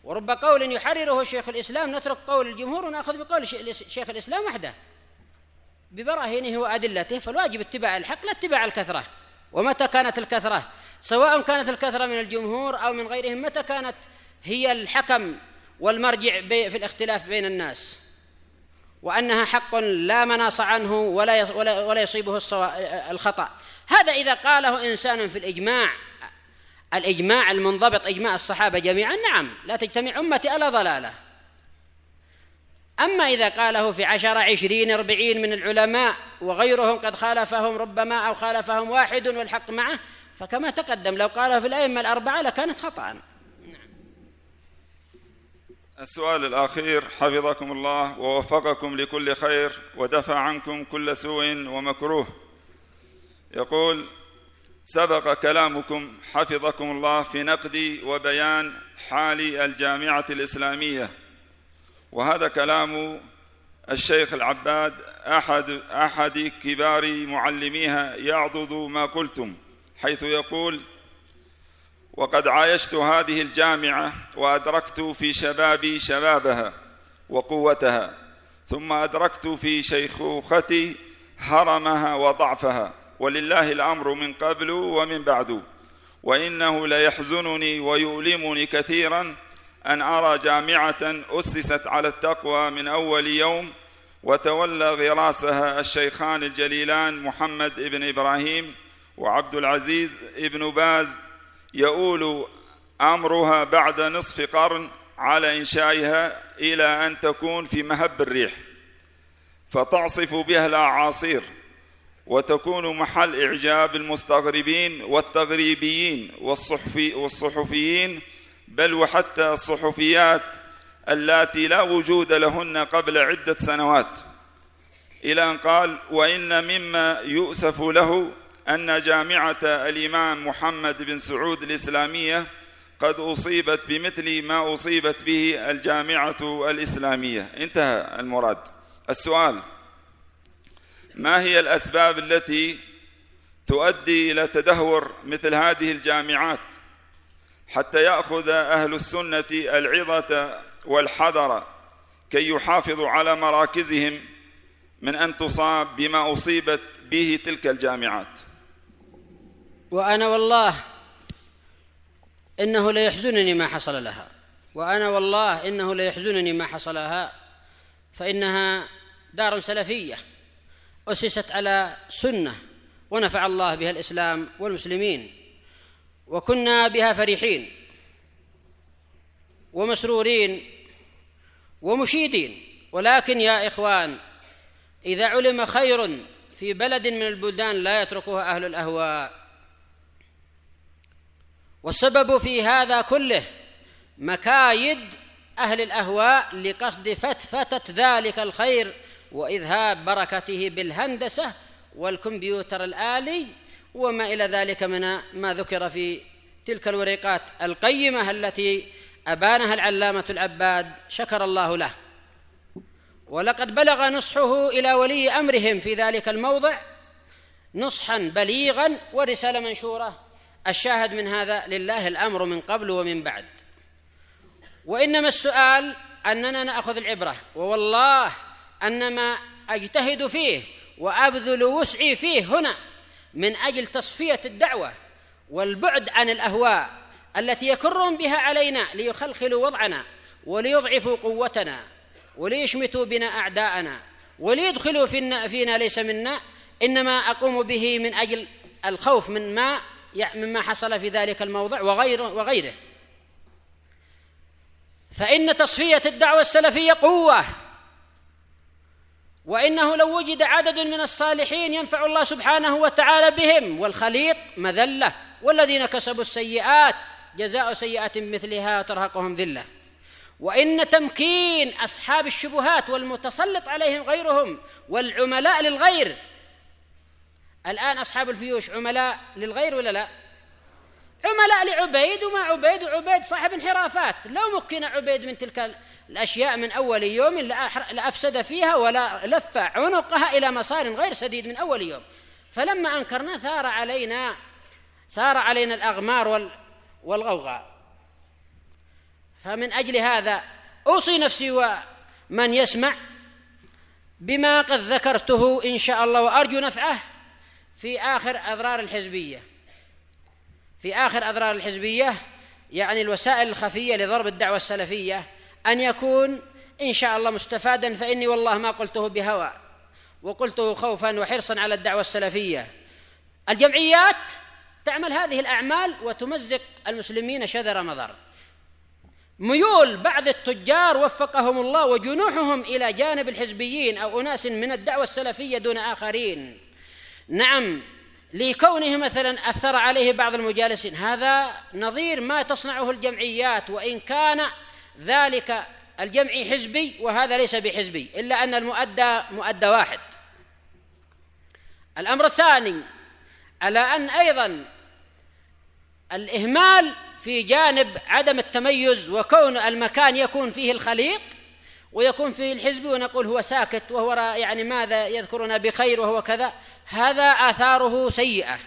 ورب قول يحرره شيخ الإسلام نترك قول الجمهور ونأخذ بقول شيخ الإسلام وحده. ببراهينه وأدلته فالواجب اتباع الحق لا اتباع الكثرة. ومتى كانت الكثرة؟ سواء كانت الكثرة من الجمهور أو من غيرهم متى كانت هي الحكم والمرجع في الاختلاف بين الناس؟ وأنها حق لا مناص عنه ولا ولا يصيبه الخطأ. هذا إذا قاله إنسان في الإجماع الإجماع المنضبط إجماع الصحابة جميعا نعم لا تجتمع أمتي ألا ضلالة. أما إذا قاله في عشر عشرين أربعين من العلماء وغيرهم قد خالفهم ربما أو خالفهم واحد والحق معه فكما تقدم لو قاله في الأئمة الأربعة لكانت خطأ. نعم. السؤال الأخير حفظكم الله ووفقكم لكل خير ودفع عنكم كل سوء ومكروه. يقول سبق كلامكم حفظكم الله في نقد وبيان حال الجامعة الإسلامية. وهذا كلام الشيخ العباد أحد أحد كبار معلميها يعضد ما قلتم حيث يقول وقد عايشت هذه الجامعة وأدركت في شبابي شبابها وقوتها ثم أدركت في شيخوختي هرمها وضعفها ولله الأمر من قبل ومن بعد وإنه ليحزنني ويؤلمني كثيرا أن أرى جامعة أسست على التقوى من أول يوم وتولى غراسها الشيخان الجليلان محمد بن إبراهيم وعبد العزيز ابن باز يؤول أمرها بعد نصف قرن على إنشائها إلى أن تكون في مهب الريح فتعصف بها الأعاصير وتكون محل إعجاب المستغربين والتغريبيين والصحفي والصحفيين بل وحتى الصحفيات اللاتي لا وجود لهن قبل عدة سنوات. إلى أن قال وإن مما يؤسف له أن جامعة الإمام محمد بن سعود الإسلامية قد أصيبت بمثل ما أصيبت به الجامعة الإسلامية. انتهى المراد. السؤال ما هي الأسباب التي تؤدي إلى تدهور مثل هذه الجامعات؟ حتى يأخذ أهل السنة العظة والحذر كي يحافظوا على مراكزهم من أن تصاب بما أصيبت به تلك الجامعات. وأنا والله إنه ليحزنني ما حصل لها. وأنا والله إنه ليحزنني ما حصل لها. فإنها دار سلفية أسست على سنة ونفع الله بها الإسلام والمسلمين. وكنا بها فرحين ومسرورين ومشيدين. ولكن يا إخوان إذا علم خير في بلد من البلدان لا يتركها أهل الأهواء. والسبب في هذا كله مكايد أهل الأهواء لقصد فتفتة ذلك الخير وإذهاب بركته بالهندسة والكمبيوتر الآلي وما إلى ذلك من ما ذكر في تلك الورقات القيمة التي أبانها العلامة العباد شكر الله له. ولقد بلغ نصحه إلى ولي أمرهم في ذلك الموضع نصحا بليغا ورسالة منشورة. الشاهد من هذا لله الأمر من قبل ومن بعد. وإنما السؤال أننا نأخذ العبرة ووالله ان ما أجتهد فيه وأبذل وسعي فيه هنا. من أجل تصفية الدعوة والبعد عن الأهواء التي يكرون بها علينا ليخلخلوا وضعنا وليضعفوا قوتنا وليشمتوا بنا أعداءنا وليدخلوا فينا ليس منا إنما أقوم به من أجل الخوف من ما مما حصل في ذلك الموضع وغيره وغيره. فإن تصفية الدعوة السلفية قوة. وإنه لو وجد عدد من الصالحين ينفع الله سبحانه وتعالى بهم والخليط مذلة والذين كسبوا السيئات جزاء سيئة مثلها ترهقهم ذلة. وإن تمكين أصحاب الشبهات والمتسلط عليهم غيرهم والعملاء للغير الآن أصحاب الفيوش عملاء للغير ولا لا؟ عملاء لعبيد وما عبيد وعبيد صاحب انحرافات. لو مكن عبيد من تلك الأشياء من أول يوم لأفسد فيها ولا لف عنقها إلى مسار غير سديد من أول يوم. فلما أنكرنا ثار علينا ثار علينا الأغمار والغوغاء فمن أجل هذا أوصي نفسي ومن يسمع بما قد ذكرته إن شاء الله وأرجو نفعه في آخر أضرار الحزبية. في آخر أضرار الحزبية يعني الوسائل الخفية لضرب الدعوة السلفية أن يكون إن شاء الله مستفادا فإني والله ما قلته بهوى وقلته خوفا وحرصا على الدعوة السلفية. الجمعيات تعمل هذه الأعمال وتمزق المسلمين شذر مضر. ميول بعض التجار وفقهم الله وجنوحهم إلى جانب الحزبيين أو أناس من الدعوة السلفية دون آخرين. نعم لكونه مثلا أثر عليه بعض المجالسين. هذا نظير ما تصنعه الجمعيات وإن كان ذلك الجمعي حزبي وهذا ليس بحزبي إلا أن المؤدى مؤدى واحد. الأمر الثاني على أن أيضا الإهمال في جانب عدم التميز وكون المكان يكون فيه الخليط ويكون فيه الحزب ونقول هو ساكت وهو يعني ماذا يذكرنا بخير وهو كذا؟ هذا آثاره سيئة.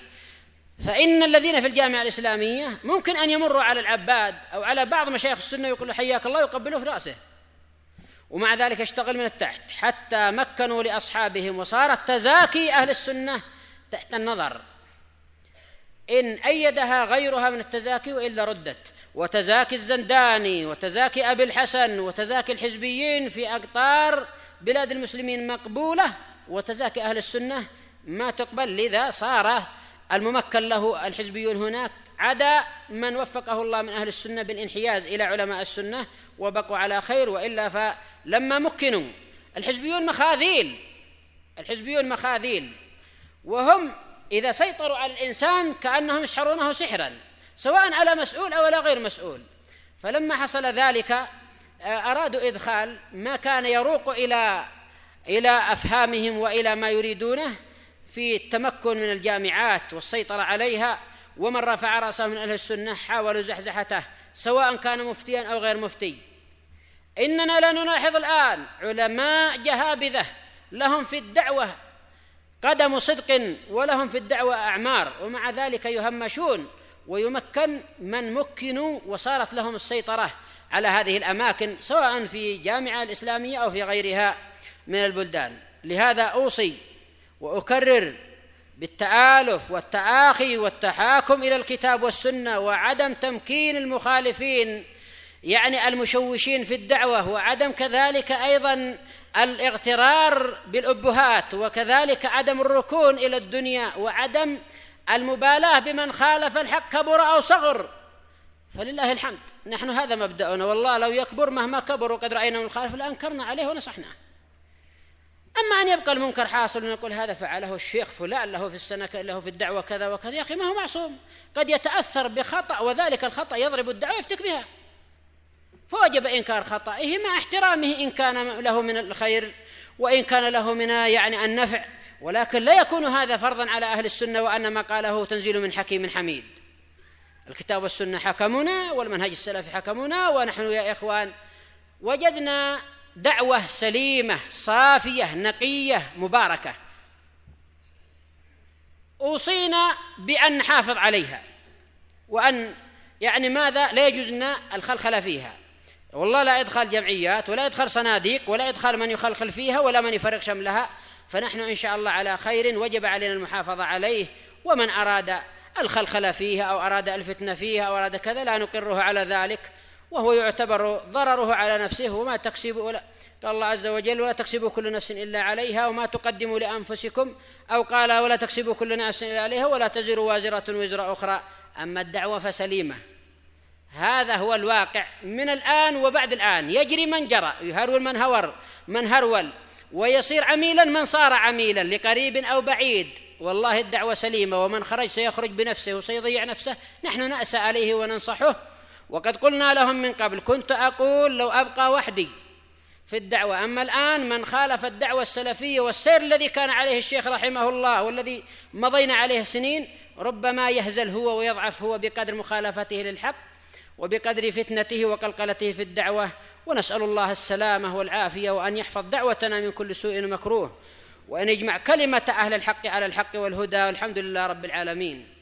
فإن الذين في الجامعة الإسلامية ممكن أن يمروا على العباد أو على بعض مشايخ السنة ويقول حياك الله يقبله في رأسه. ومع ذلك يشتغل من التحت. حتى مكنوا لأصحابهم وصارت تزاكي أهل السنة تحت النظر. إن أيدها غيرها من التزاكي وإلا ردت. وتزاكي الزنداني وتزاكي أبي الحسن وتزاكي الحزبيين في أقطار بلاد المسلمين مقبولة وتزاكي أهل السنة ما تقبل. لذا صار الممكن له الحزبيون هناك عدا من وفقه الله من أهل السنة بالانحياز إلى علماء السنة وبقوا على خير وإلا فلما مكنوا الحزبيون مخاذيل الحزبيون مخاذيل. وهم إذا سيطروا على الإنسان كأنهم يسحرونه سحرا سواء على مسؤول أو على غير مسؤول. فلما حصل ذلك آه، أرادوا إدخال ما كان يروق إلى إلى أفهامهم وإلى ما يريدونه. في التمكن من الجامعات والسيطرة عليها ومن رفع رأسه من أهل السنة حاولوا زحزحته سواء كان مفتيا أو غير مفتي. إننا لا نلاحظ الآن علماء جهابذة لهم في الدعوة قدم صدق ولهم في الدعوة أعمار ومع ذلك يهمشون ويمكن من مكنوا وصارت لهم السيطرة على هذه الأماكن سواء في جامعة الإسلامية أو في غيرها من البلدان. لهذا أوصي وأكرر بالتآلف والتآخي والتحاكم إلى الكتاب والسنة وعدم تمكين المخالفين يعني المشوشين في الدعوة وعدم كذلك أيضا الاغترار بالأبهات وكذلك عدم الركون إلى الدنيا وعدم المبالاة بمن خالف الحق كبر أو صغر. فلله الحمد. نحن هذا مبدأنا والله لو يكبر مهما كبر وقد رأينا من الخالف لأنكرنا عليه ونصحناه. أما أن يبقى المنكر حاصل ونقول هذا فعله الشيخ فلان له في السنة له في الدعوة كذا وكذا. يا أخي ما هو معصوم. قد يتأثر بخطأ وذلك الخطأ يضرب الدعوة يفتك بها. فوجب إنكار خطئه مع احترامه إن كان له من الخير وإن كان له من يعني النفع. ولكن لا يكون هذا فرضا على أهل السنة وأن ما قاله تنزيل من حكيم حميد. الكتاب والسنة حكمنا والمنهج السلفي حكمنا ونحن يا إخوان وجدنا دعوة سليمة صافية نقية مباركة. أوصينا بأن نحافظ عليها. وأن يعني ماذا؟ لا يجوز لنا الخلخلة فيها. والله لا يدخل جمعيات ولا يدخل صناديق ولا يدخل من يخلخل فيها ولا من يفرق شملها. فنحن إن شاء الله على خير. وجب علينا المحافظة عليه. ومن أراد الخلخلة فيها أو أراد الفتنة فيها أو أراد كذا لا نقره على ذلك. وهو يعتبر ضرره على نفسه وما تكسب ولا قال الله عز وجل ولا تكسب كل نفس إلا عليها وما تقدموا لأنفسكم أو قال ولا تكسب كل نفس إلا عليها ولا تزر وازرة وزر أخرى. أما الدعوة فسليمة. هذا هو الواقع من الآن وبعد الآن. يجري من جرى يهرول من هور من هرول ويصير عميلا من صار عميلا لقريب أو بعيد. والله الدعوة سليمة ومن خرج سيخرج بنفسه وسيضيع نفسه. نحن نأسى عليه وننصحه. وقد قلنا لهم من قبل كنت أقول لو أبقى وحدي في الدعوة أما الآن من خالف الدعوة السلفية والسير الذي كان عليه الشيخ رحمه الله والذي مضينا عليه سنين ربما يهزل هو ويضعف هو بقدر مخالفته للحق وبقدر فتنته وقلقلته في الدعوة. ونسأل الله السلامة والعافية وأن يحفظ دعوتنا من كل سوء ومكروه وأن يجمع كلمة أهل الحق على الحق والهدى والحمد لله رب العالمين.